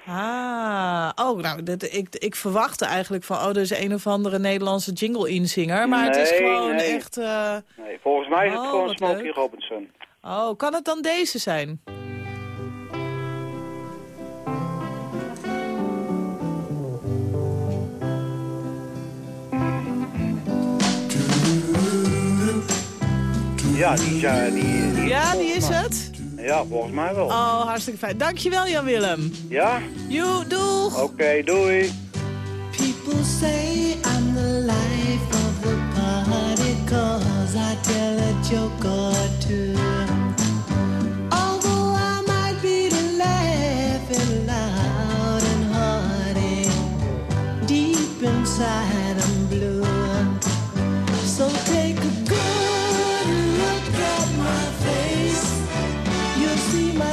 Ah, oh, nou, dit, ik, ik verwachtte eigenlijk van, oh, er is een of andere Nederlandse jingle-inzinger. Maar het is gewoon
nee.
echt... eh,
nee, volgens mij is het
Oh,
gewoon Smokey
leuk.
Robinson.
Oh, kan het dan deze zijn?
Ja, die, ja, die,
ja, die is het?
Ja, volgens mij wel.
Oh, hartstikke fijn. Dankjewel, Jan-Willem.
Ja?
Joe, doeg.
Oké, doei.
People say I'm the life of the party cause I tell a joke or two. Although I might be the laughing loud and hearty, deep inside I'm blue. So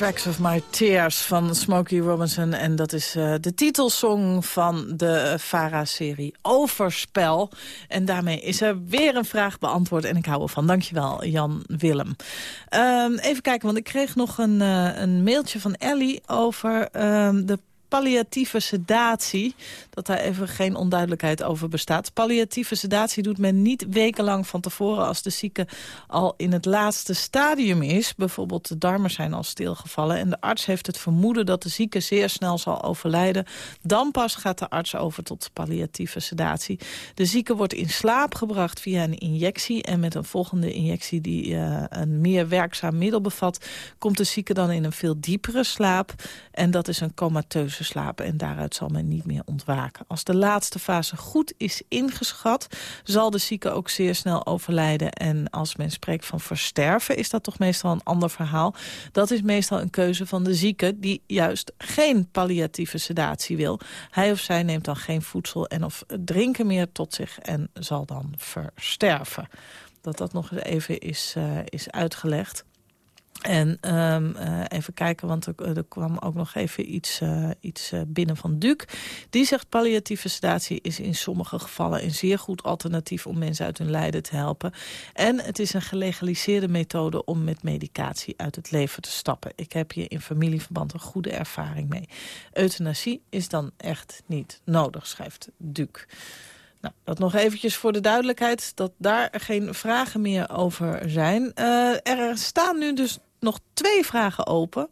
Tracks of My Tears
van Smokey Robinson. En dat is eh, de titelsong van de Vara-serie Overspel. En daarmee is er weer een vraag beantwoord. En ik hou ervan. Dankjewel, Jan Willem. Ehm, even kijken, want ik kreeg nog een, eh, een mailtje van Ellie... over ehm, de palliatieve sedatie, dat daar even geen onduidelijkheid over bestaat. Palliatieve sedatie doet men niet wekenlang van tevoren als de zieke al in het laatste stadium is. Bijvoorbeeld de darmen zijn al stilgevallen en de arts heeft het vermoeden dat de zieke zeer snel zal overlijden. Dan pas gaat de arts over tot palliatieve sedatie. De zieke wordt in slaap gebracht via een injectie en met een volgende injectie die eh, een meer werkzaam middel bevat, komt de zieke dan in een veel diepere slaap en dat is een comateuze slaap en daaruit zal men niet meer ontwaken. Als de laatste fase goed is ingeschat, zal de zieke ook zeer snel overlijden. En als men spreekt van versterven, is dat toch meestal een ander verhaal. Dat is meestal een keuze van de zieke die juist geen palliatieve sedatie wil. Hij of zij neemt dan geen voedsel en of drinken meer tot zich en zal dan versterven. Dat dat nog eens even is, uh, is uitgelegd. En um, uh, even kijken, want er, er, kwam ook nog even iets, uh, iets binnen van Duc. Die zegt palliatieve sedatie is in sommige gevallen een zeer goed alternatief om mensen uit hun lijden te helpen. En het is een gelegaliseerde methode om met medicatie uit het leven te stappen. Ik heb hier in familieverband een goede ervaring mee. Euthanasie is dan echt niet nodig, schrijft Duc. Nou, dat nog eventjes voor de duidelijkheid dat daar geen vragen meer over zijn. er staan nu dus nog twee vragen open.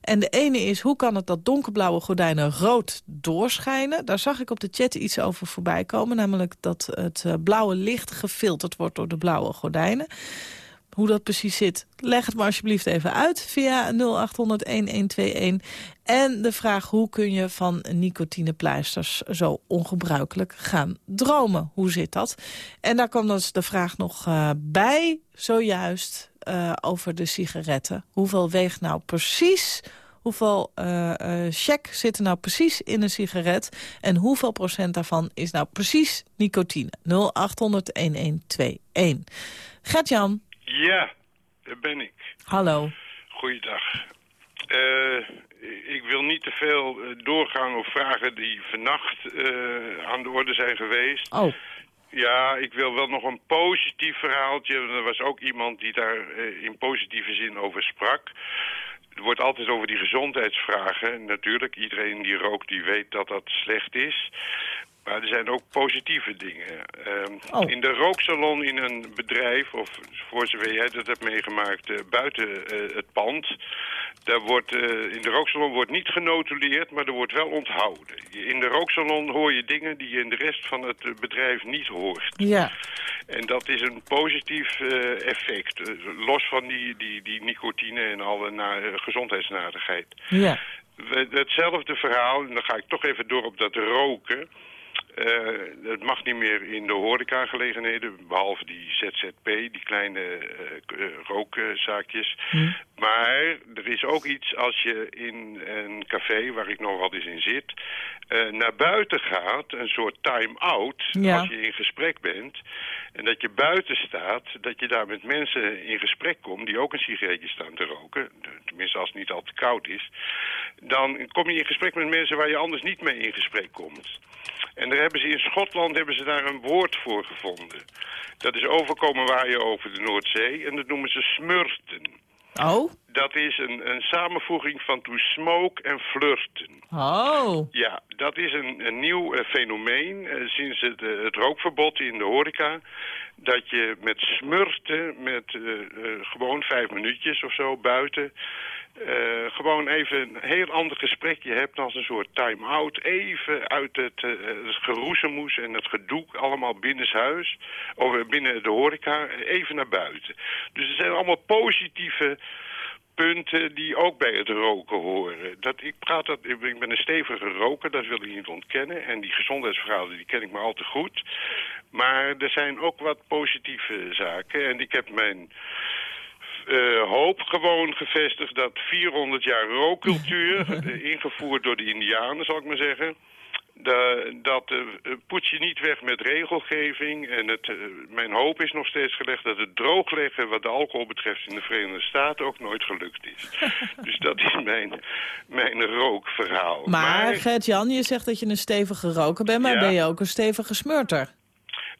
En de ene is, hoe kan het dat donkerblauwe gordijnen rood doorschijnen? Daar zag ik op de chat iets over voorbij komen. Namelijk dat het blauwe licht gefilterd wordt door de blauwe gordijnen. Hoe dat precies zit, leg het maar alsjeblieft even uit via 0800-1121. En de vraag, hoe kun je van nicotinepleisters zo ongebruikelijk gaan dromen? Hoe zit dat? En daar kwam dus de vraag nog uh, bij, zojuist, uh, over de sigaretten. Hoeveel weegt nou precies... Hoeveel uh, uh, check zit er nou precies in een sigaret? En hoeveel procent daarvan is nou precies nicotine? 0800-1121. Gert-Jan.
Ja, daar ben ik.
Hallo.
Goeiedag. Uh, ik wil niet te veel doorgaan op vragen die vannacht aan de orde zijn geweest.
Oh.
Ja, ik wil wel nog een positief verhaaltje. Er was ook iemand die daar in positieve zin over sprak. Er wordt altijd over die gezondheidsvragen. Natuurlijk, iedereen die rookt, die weet dat dat slecht is. Maar er zijn ook positieve dingen. Ehm,
Oh.
In de rooksalon in een bedrijf, of voor zover jij dat hebt meegemaakt, eh, buiten eh, het pand... Daar wordt, eh, in de rooksalon wordt niet genotuleerd, maar er wordt wel onthouden. In de rooksalon hoor je dingen die je in de rest van het bedrijf niet hoort.
Ja.
En dat is een positief effect. los van die, die, die nicotine en alle na, gezondheidsnadigheid.
Ja.
Hetzelfde verhaal, en dan ga ik toch even door op dat roken. Eh, het mag niet meer in de horecagelegenheden, behalve die ZZP, die kleine eh, eh, rookzaakjes. Maar er is ook iets als je in een café, waar ik nog wel eens in zit, naar buiten gaat, een soort time-out,
Ja.
als je in gesprek bent. En dat je buiten staat, dat je daar met mensen in gesprek komt die ook een sigaretje staan te roken. Tenminste, als het niet al te koud is. Dan kom je in gesprek met mensen waar je anders niet mee in gesprek komt. En daar hebben ze in Schotland hebben ze daar een woord voor gevonden. Dat is overkomen waaien over de Noordzee en dat noemen ze smurten.
Oh?
Dat is een, een samenvoeging van to smoke en flirten.
Oh.
Ja, dat is een, een nieuw eh, fenomeen eh, sinds het, eh, het rookverbod in de horeca. Dat je met smurten, met gewoon vijf minuutjes of zo buiten... eh, gewoon even een heel ander gesprekje hebt als een soort time-out. Even uit het, eh, geroezemoes en het gedoe, allemaal binnenshuis. Of eh, binnen de horeca, even naar buiten. Dus er zijn allemaal positieve punten die ook bij het roken horen. Dat, ik, praat dat, ik ben een stevige roker, dat wil ik niet ontkennen. En die gezondheidsverhalen die ken ik maar al te goed. Maar er zijn ook wat positieve zaken. En ik heb mijn eh, hoop gewoon gevestigd dat 400 jaar rookcultuur, eh, ingevoerd door de indianen zal ik maar zeggen... Da- dat eh, poets je niet weg met regelgeving. En het, mijn hoop is nog steeds gelegd dat het droogleggen wat de alcohol betreft in de Verenigde Staten ook nooit gelukt is. dus dat is mijn, mijn rookverhaal.
Maar Gert-Jan, je zegt dat je een stevige roker bent, maar
Ja.
ben je ook een stevige smurter?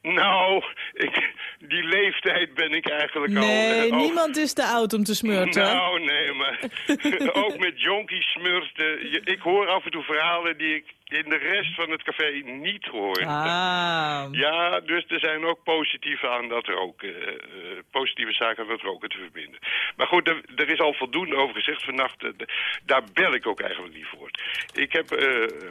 Nou, ik, die leeftijd ben ik eigenlijk al...
Nee,
eh,
niemand is te oud om te smurten.
Nou, nee, maar ook met jonkies smurten. Ik hoor af en toe verhalen die ik in de rest van het café niet hoor.
Ah.
Ja, dus er zijn ook positieve aan dat roken, eh, positieve zaken aan dat roken te verbinden. Maar goed, er, er is al voldoende over gezegd vannacht. eh, de- daar bel ik ook eigenlijk niet voor. Ik heb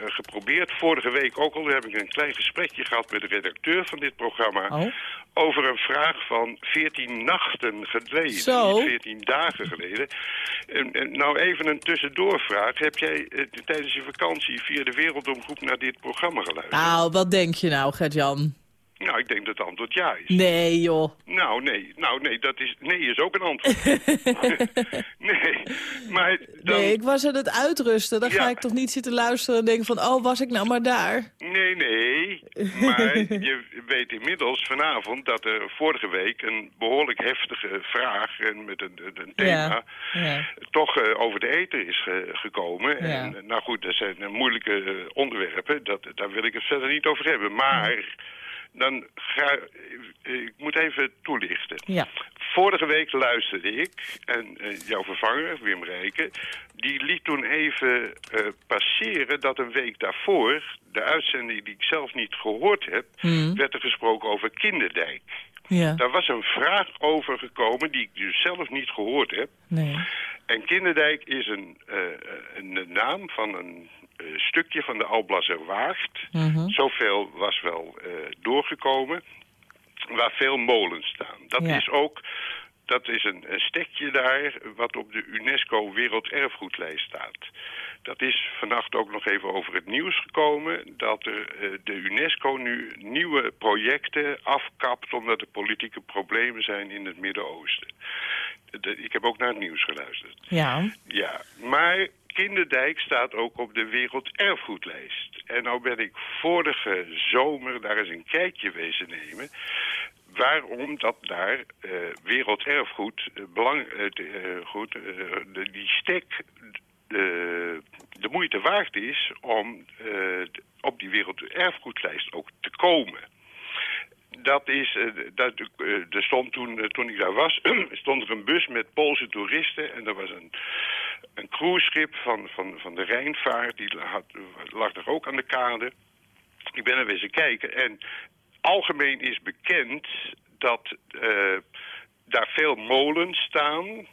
geprobeerd, vorige week ook al, heb ik een klein gesprekje gehad met de redacteur van dit programma.
Oh.
Over een vraag van 14 nachten geleden,
Zo.
niet 14 dagen geleden. En, en nou even een tussendoorvraag. Heb jij tijdens je vakantie via de Wereldomroep naar dit programma geluisterd?
Nou, wat denk je nou, Gert-Jan?
Nou, ik denk dat het antwoord ja is.
Nee, joh.
Nou, nee. Nou, nee, dat is... Nee is ook een antwoord. nee, maar dan...
Nee, ik was aan het uitrusten. Dan ga ik toch niet zitten luisteren en denken van... oh, was ik nou maar daar?
Nee, nee. Maar je weet inmiddels vanavond dat er vorige week een behoorlijk heftige vraag... en met een, een thema...
Ja.
toch eh, over de ether is ge- gekomen.
Ja.
En, eh, nou goed, dat zijn moeilijke eh, onderwerpen. Dat, daar wil ik het verder niet over hebben. Maar dan ga eh, ik moet even toelichten.
Ja.
Vorige week luisterde ik en eh, jouw vervanger, Wim Rijken... die liet toen even eh, passeren dat een week daarvoor... de uitzending die ik zelf niet gehoord heb...
Hmm.
werd er gesproken over Kinderdijk.
Ja.
Daar was een vraag over gekomen die ik dus zelf niet gehoord heb.
Nee.
En Kinderdijk is een, eh, een naam van een eh, stukje van de Alblasser Waagt.
Mhm.
Zoveel was wel eh, doorgekomen, waar veel molens staan. Dat
Ja.
is ook... Dat is een, een stekje daar wat op de UNESCO Werelderfgoedlijst staat. Dat is vannacht ook nog even over het nieuws gekomen... dat er, eh, de UNESCO nu nieuwe projecten afkapt... omdat er politieke problemen zijn in het Midden-Oosten. De- Ik heb ook naar het nieuws geluisterd.
Ja.
Ja, maar Kinderdijk staat ook op de werelderfgoedlijst. En nou ben ik vorige zomer daar eens een kijkje wezen nemen... waarom dat daar eh, werelderfgoed, eh, belang, eh, de, goed, de- die stek eh, de moeite waard is om op die werelderfgoedlijst ook te komen dat is, dat, er stond toen, toen ik daar was, stond er een bus met Poolse toeristen. En er was een, een cruiseschip van, van, van de Rijnvaart, die lag er ook aan de kade. Ik ben er weer eens kijken en algemeen is bekend dat eh, daar veel molens staan.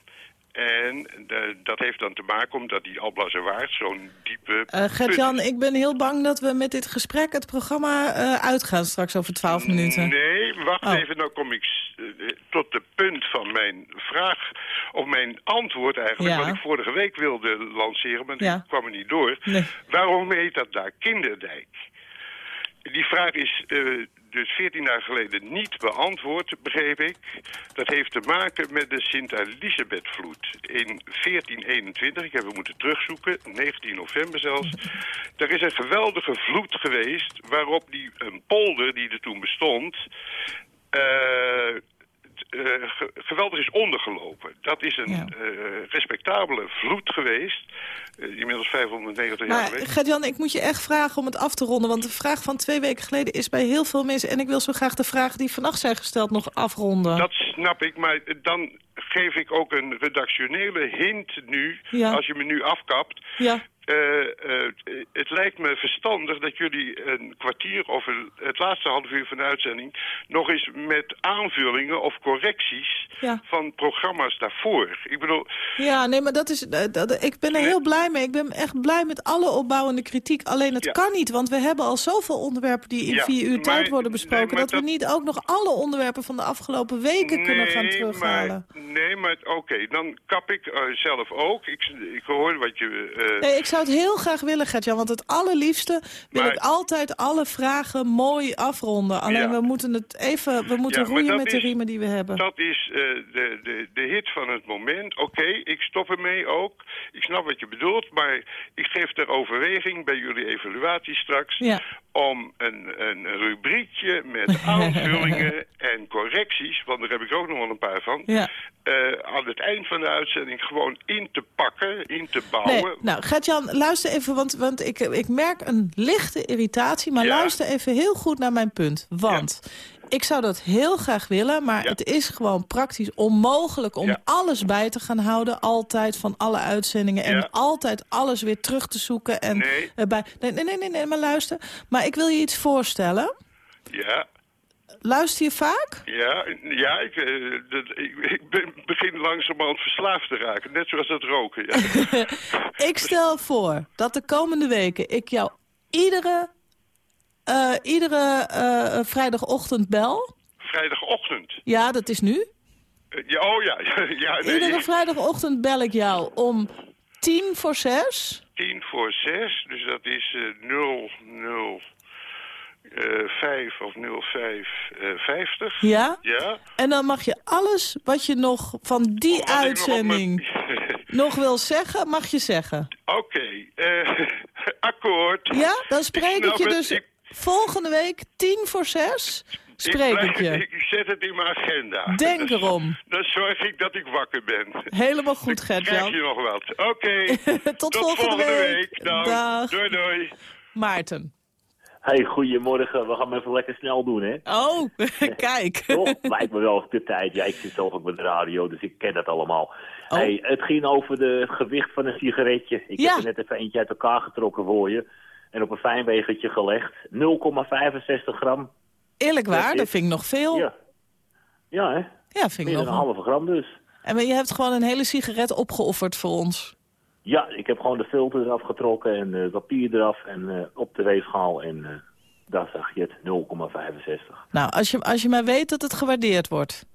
En eh, dat heeft dan te maken omdat die Alblaserwaard zo'n diepe...
Eh Gert-Jan, ik ben heel bang dat we met dit gesprek het programma uitgaan straks over twaalf minuten.
Nee, wacht
Oh.
even, nou kom ik tot de punt van mijn vraag, of mijn antwoord eigenlijk,
Ja.
wat ik vorige week wilde lanceren, maar
Ja.
die kwam er niet door.
Nee.
Waarom heet dat daar Kinderdijk? Die vraag is dus 14 jaar geleden niet beantwoord, begreep ik. Dat heeft te maken met de Sint-Elisabethvloed in 1421. Ik heb hem moeten terugzoeken, 19 november zelfs. Er is een geweldige vloed geweest waarop die, een polder die er toen bestond... eh, eh, ge- geweldig is ondergelopen. Dat is een eh, respectabele vloed geweest. eh, inmiddels 590 jaar geleden.
Gert-Jan, ik moet je echt vragen om het af te ronden. Want de vraag van twee weken geleden is bij heel veel mensen... en ik wil zo graag de vragen die vannacht zijn gesteld nog afronden.
Dat snap ik, maar dan geef ik ook een redactionele hint nu,
Ja.
als je me nu afkapt.
Ja.
Eh, eh, het lijkt me verstandig dat jullie een kwartier of een- het laatste half uur van de uitzending nog eens met aanvullingen of correcties
Ja.
van programma's daarvoor. Ik bedoel,
Ja, nee, maar dat is, eh, dat, ik ben er heel blij mee. Ik ben echt blij met alle opbouwende kritiek. Alleen het
Ja.
kan niet, want we hebben al zoveel onderwerpen... die in
Ja,
vier uur
maar-
tijd worden besproken...
nee,
dat, we niet ook nog alle onderwerpen van de afgelopen weken kunnen gaan terughalen.
Maar, nee, maar oké, dan kap ik zelf ook. Ik, ik hoor wat je...
Nee, ik zou het heel graag willen, Gertjan. Want het allerliefste wil
Maar-
ik altijd alle vragen mooi afronden. Alleen
Ja.
we moeten het even, we moeten
Ja,
roeien met de riemen die we hebben.
Dat is eh, de, de, de hit van het moment. Oké, ik stop ermee ook. Ik snap wat je bedoelt, maar ik geef ter overweging bij jullie evaluatie straks...
Ja.
om een, een rubriekje met aanvullingen en correcties... want daar heb ik ook nog wel een paar van...
Ja.
eh, aan het eind van de uitzending gewoon in te pakken, in te bouwen.
Nee, nou, Luister even, want, want ik, ik merk een lichte irritatie... maar
Ja.
luister even heel goed naar mijn punt. Want ik zou dat heel graag willen, maar het is gewoon praktisch onmogelijk... om alles bij te gaan houden, altijd, van alle uitzendingen... en altijd alles weer terug te zoeken. En,
Nee.
bij, nee, nee, nee, nee, maar luister. Maar ik wil je iets voorstellen.
Ja,
Luister je vaak?
ja, ja ik, eh, dat, ik, ik ben, begin langzamerhand verslaafd te raken. Net zoals het roken, ja.
Ik stel voor dat de komende weken ik jou iedere, eh, iedere eh, vrijdagochtend bel.
Vrijdagochtend.
Ja, dat is nu.
Ja, oh ja, ja nee,
Iedere vrijdagochtend bel ik jou om tien voor zes.
tien voor zes, dus dat is eh 0, 0, eh 5 of 05, eh 50.
Ja?
Ja.
En dan mag je alles wat je nog van die
nog
uitzending nog wil zeggen, mag je zeggen.
Oké, eh, akkoord.
Ja, dan spreek ik, je
het.
dus
Ik,
volgende week tien voor zes. Spreek ik,
blijf-
je.
Ik zet het in mijn agenda.
Denk
Dan-
erom.
Dan zorg ik dat ik wakker ben.
Helemaal goed,
Krijg
Gert-Jan.
je nog wat. Oké.
Tot volgende week.
Dan.
Dag.
Doei, doei.
Maarten.
Hey, goedemorgen. We gaan even lekker snel doen, hè?
Oh, kijk.
Toch? Lijkt me wel op de tijd. Ja, ik zit zelf ook met de radio, dus ik ken dat allemaal. Hey, het ging over de, het gewicht van een sigaretje. Ik
Ja.
heb er net even eentje uit elkaar getrokken voor je. En op een fijnwegertje gelegd. 0,65 gram.
Eerlijk waar,
Dat
vind ik nog veel.
Ja. Ja, hè?
Ja, vind ik
Meer
nog
dan een halve gram dus.
En je hebt gewoon een hele sigaret opgeofferd voor ons.
Ja, ik heb gewoon de filter eraf getrokken en eh, het papier eraf en eh, op de weegschaal. En eh, daar zag je het, 0,65.
Nou, als je, als je maar weet dat het gewaardeerd wordt.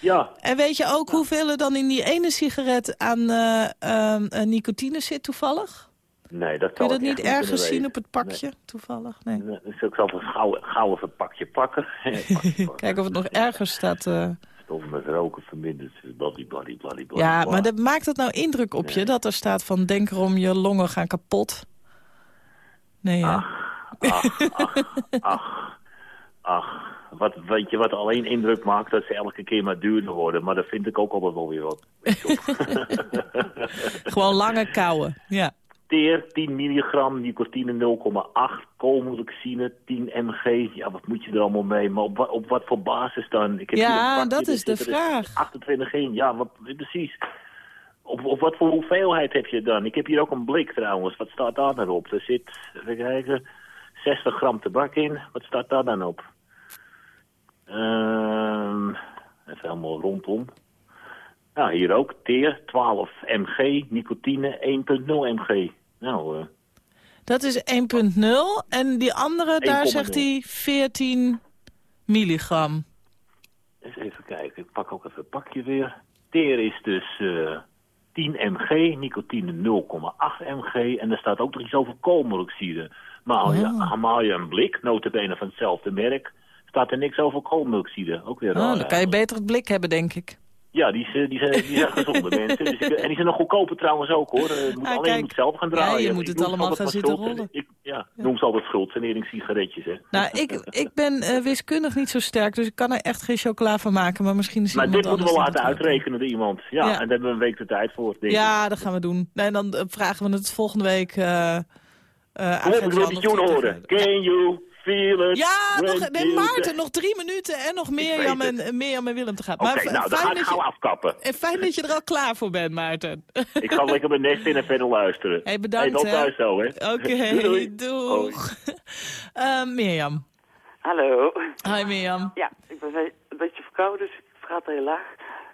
Ja,
En weet je ook hoeveel er dan in die ene sigaret aan eh, ehm, eh, nicotine zit toevallig?
nee, dat
Kun je dat niet ergens zien op het pakje, toevallig? Nee.
Nee. Dus ik zal een even een pakje pakken.
Kijken of het nog ergens staat. eh.
Stof met roken bloody, bloody.
Ja, maar dat, maakt het nou indruk op je dat er staat van denk erom, je longen gaan kapot? Nee?
Ach, ach, ach, ach. Wat, weet je wat alleen indruk maakt? Dat ze elke keer maar duurder worden. Maar dat vind ik ook altijd wel weer wat.
Gewoon lange kouwen, ja.
Teer, 10 milligram, nicotine 0,8, koolmonoxine, 10 mg. Ja, wat moet je er allemaal mee? Maar op, wa- op wat voor basis dan? Ik heb
Ja, dat is de vraag.
28 in, ja, wat, precies. Op, op wat voor hoeveelheid heb je dan? Ik heb hier ook een blik trouwens. Wat staat daar dan op? Er zit, even kijken, 60 gram tabak in. Wat staat daar dan op? Ehm even helemaal rondom. Ja, hier ook. Teer, 12 mg, nicotine, 1,0 mg. Nou, eh,
Dat is 1.0 en die andere, daar
1,0.
zegt hij 14 milligram.
eens even kijken. Ik pak ook even het pakje weer. Teer is dus eh 10 mg, nicotine 0,8 mg. En er staat ook nog iets over koolmonoxide. Maar haal je,
Oh.
haal je een blik, notabene van hetzelfde merk... staat er niks over koolmonoxide. Ook weer
Oh, dan kan je beter het blik hebben, denk ik.
Ja, die, eh, die, zijn, die zijn gezonde mensen. Dus ik, en die zijn nog goedkoper trouwens ook hoor. Eh, Je moet
Ah,
alleen
kijk.
je moet zelf gaan
Ja,
draaien.
je moet het allemaal gaan zitten
schuld-
rollen.
Ik, ja, noem ze altijd schuldsaneringssigaretjes hè.
Nou, ik, ik ben eh, wiskundig niet zo sterk, dus ik kan er echt geen chocola van maken. Maar misschien is
Maar dit moeten we laten
die
uitrekenen door iemand. Ja,
Ja.
en daar hebben we een week de tijd voor.
Ja, dat gaan we doen. Nee, dan eh, vragen we het volgende week eh eh
Kom ik wil die tune horen.
die-
Can you feel it?
Ja, nog, Maarten, nog drie minuten en nog Mirjam en, Mirjam en Willem te gaan.
Oké,
f-
nou, dan ga ik
dat
gauw
je,
afkappen.
en fijn dat je er al klaar voor bent, Maarten.
Ik ga lekker mijn nest in en verder luisteren.
Hey, bedankt,
Hey, thuis zo, hè.
Oké,
doei.
doeg. Eh, Mirjam.
Hallo.
Hi Mirjam.
Ja, ik ben een beetje verkouden, dus ik praat heel laag.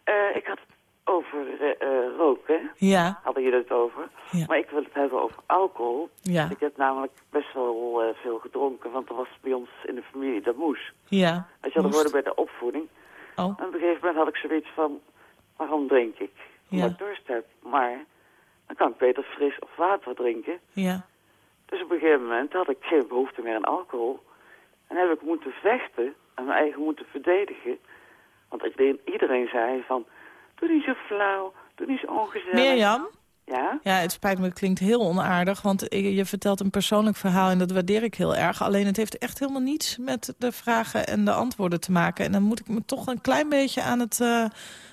Eh, ik had het over eh, eh, roken.
Ja.
Hadden jullie het over.
Ja.
Maar ik wil het hebben over alcohol.
Ja.
Ik heb namelijk best wel eh, veel gedronken, want er was bij ons in de familie, dat moest.
Ja.
Als je dat hoorde bij de opvoeding.
Oh.
En op een gegeven moment had ik zoiets van, waarom drink ik? Omdat
Ja.
ik dorst heb. Maar dan kan ik beter fris of water drinken.
Ja.
Dus op een gegeven moment had ik geen behoefte meer aan alcohol. En heb ik moeten vechten en mijn eigen moeten verdedigen. Want iedereen, iedereen zei van, doe niet zo flauw, doe niet zo ongezellig.
Mirjam?
Ja?
Ja, het spijt me, het klinkt heel onaardig, want je vertelt een persoonlijk verhaal en dat waardeer ik heel erg. Alleen het heeft echt helemaal niets met de vragen en de antwoorden te maken. En dan moet ik me toch een klein beetje aan het eh,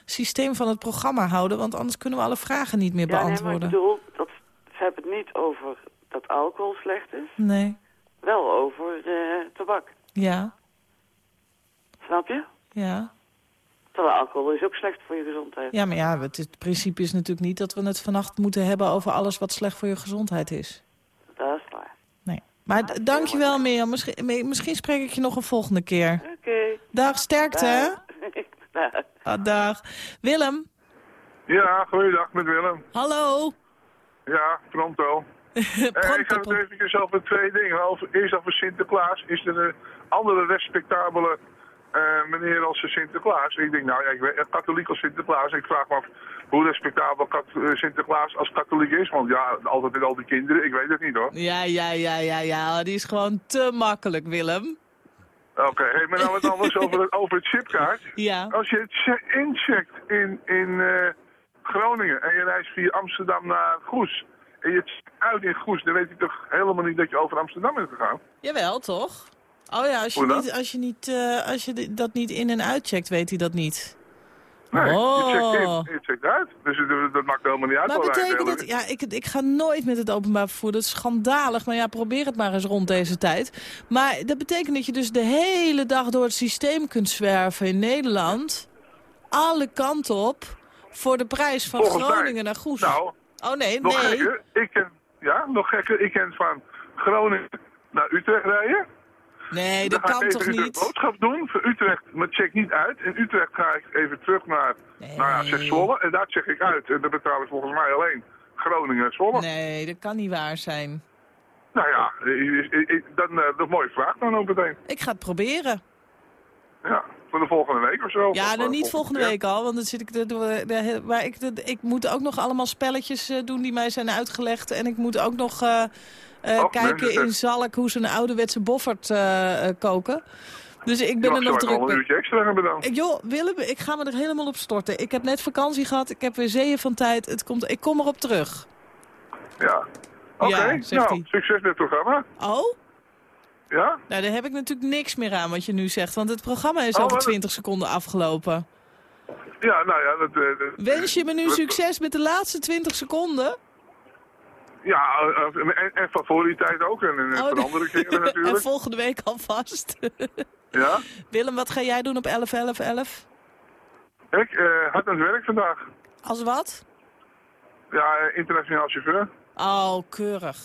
systeem van het programma houden, want anders kunnen we alle vragen niet meer
Ja, nee, maar ik
beantwoorden.
bedoel, dat, ze hebben het niet over dat alcohol slecht is.
Nee,
Wel over eh, tabak.
ja,
Snap je?
ja.
Terwijl alcohol is ook slecht voor je gezondheid.
Ja, maar ja, het, het principe is natuurlijk niet dat we het vannacht moeten hebben over alles wat slecht voor je gezondheid is.
Dat is waar.
Nee. Maar d- dankjewel Mirjam, misschien, misschien spreek ik je nog een volgende keer.
Oké.
Dag, sterkte hè?
Dag.
Ah, dag. Willem,
Ja, goeiedag met Willem.
hallo.
Ja, pronto. Eh, ik had het eventjes over twee dingen. Eerst over Sinterklaas. Is er een andere respectabele meneer als Sinterklaas? Ik denk, nou ja, ik ben katholiek als Sinterklaas. Ik vraag me af hoe respectabel eh, Sinterklaas als katholiek is. Want ja, altijd met al die kinderen, ik weet het niet hoor.
Ja, ja, ja, ja, ja. Die is gewoon te makkelijk, Willem.
Oké, hey, maar nou wat anders over het, over het chipkaart.
Ja.
Als je het che- incheckt in, in eh, Groningen en je reist via Amsterdam naar Goes... en je checkt uit in Goes, dan weet je toch helemaal niet dat je over Amsterdam bent gegaan?
Jawel, toch? Oh ja, als je, niet, als je, niet, eh, als je dat niet in- en uitcheckt, weet hij dat niet.
Nee, je checkt
Oh.
in, je checkt uit. Dus dat, maakt helemaal niet uit.
Maar betekent dat... Ja, ik, ik ga nooit met het openbaar vervoer. Dat is schandalig. Maar ja, probeer het maar eens rond deze tijd. Maar dat betekent dat je dus de hele dag door het systeem kunt zwerven in Nederland. Alle kanten op. Voor de prijs van
Volgens mij.
Groningen naar Goes.
Nou,
oh nee,
Nog
nee.
gekker, ik ken, ja, nog gekker, ik ken van Groningen naar Utrecht rijden.
Nee,
Dan
dat
ga ik
kan toch niet?
boodschap doen voor Utrecht, maar check niet uit. In Utrecht ga ik even terug naar, nou ja, zeg Zwolle en daar check ik uit. En dan betaal ik volgens mij alleen Groningen en Zwolle.
Nee, dat kan niet waar zijn.
Nou ja, dan, eh, dat is een mooie vraag dan ook meteen.
Ik ga het proberen.
Ja, voor de volgende week of zo.
Ja, nou
eh,
niet volgende week al, want dan zit ik er Maar ik, de- ik moet ook nog allemaal spelletjes eh, doen die mij zijn uitgelegd. En ik moet ook nog eh, eh, kijken in. Zalk hoe ze een ouderwetse boffert eh, eh, koken. Dus ik ben er nog druk
een uurtje extra hebben dan.
Ik, joh, Willem, ik ga me er helemaal op storten. Ik heb net vakantie gehad, ik heb weer zeeën van tijd. Het komt, ik kom erop terug.
Ja. Oké,
Ja,
nou, succes met het programma.
Oh?
Ja?
Nou, daar heb ik natuurlijk niks meer aan wat je nu zegt. Want het programma is
Oh,
over
maar-
20 seconden afgelopen.
Ja, nou ja, dat... eh, dat-
Wens je me nu
dat-
succes met de laatste 20 seconden?
Ja, eh, eh, en, en van voor die tijd ook. En, en
Oh,
van andere keren
en
natuurlijk.
volgende week alvast.
Ja?
Willem, wat ga jij doen op 11 11 11?
Ik, eh hard aan het werk vandaag.
Als wat?
Ja, internationaal chauffeur.
Oh, keurig.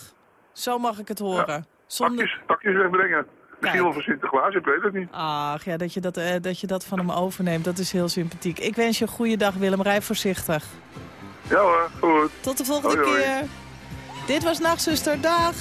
Zo mag ik het horen. Zonder...
Takjes, takjes wegbrengen. Misschien wel voor Sinterklaas, ik weet het niet.
Ach ja, dat je dat, dat je dat van hem overneemt, dat is heel sympathiek. Ik wens je een goede dag, Willem. Rij voorzichtig.
Ja hoor, goed.
Tot de volgende
Hoi, hoi.
keer. Dit was Nachtzuster. Dag.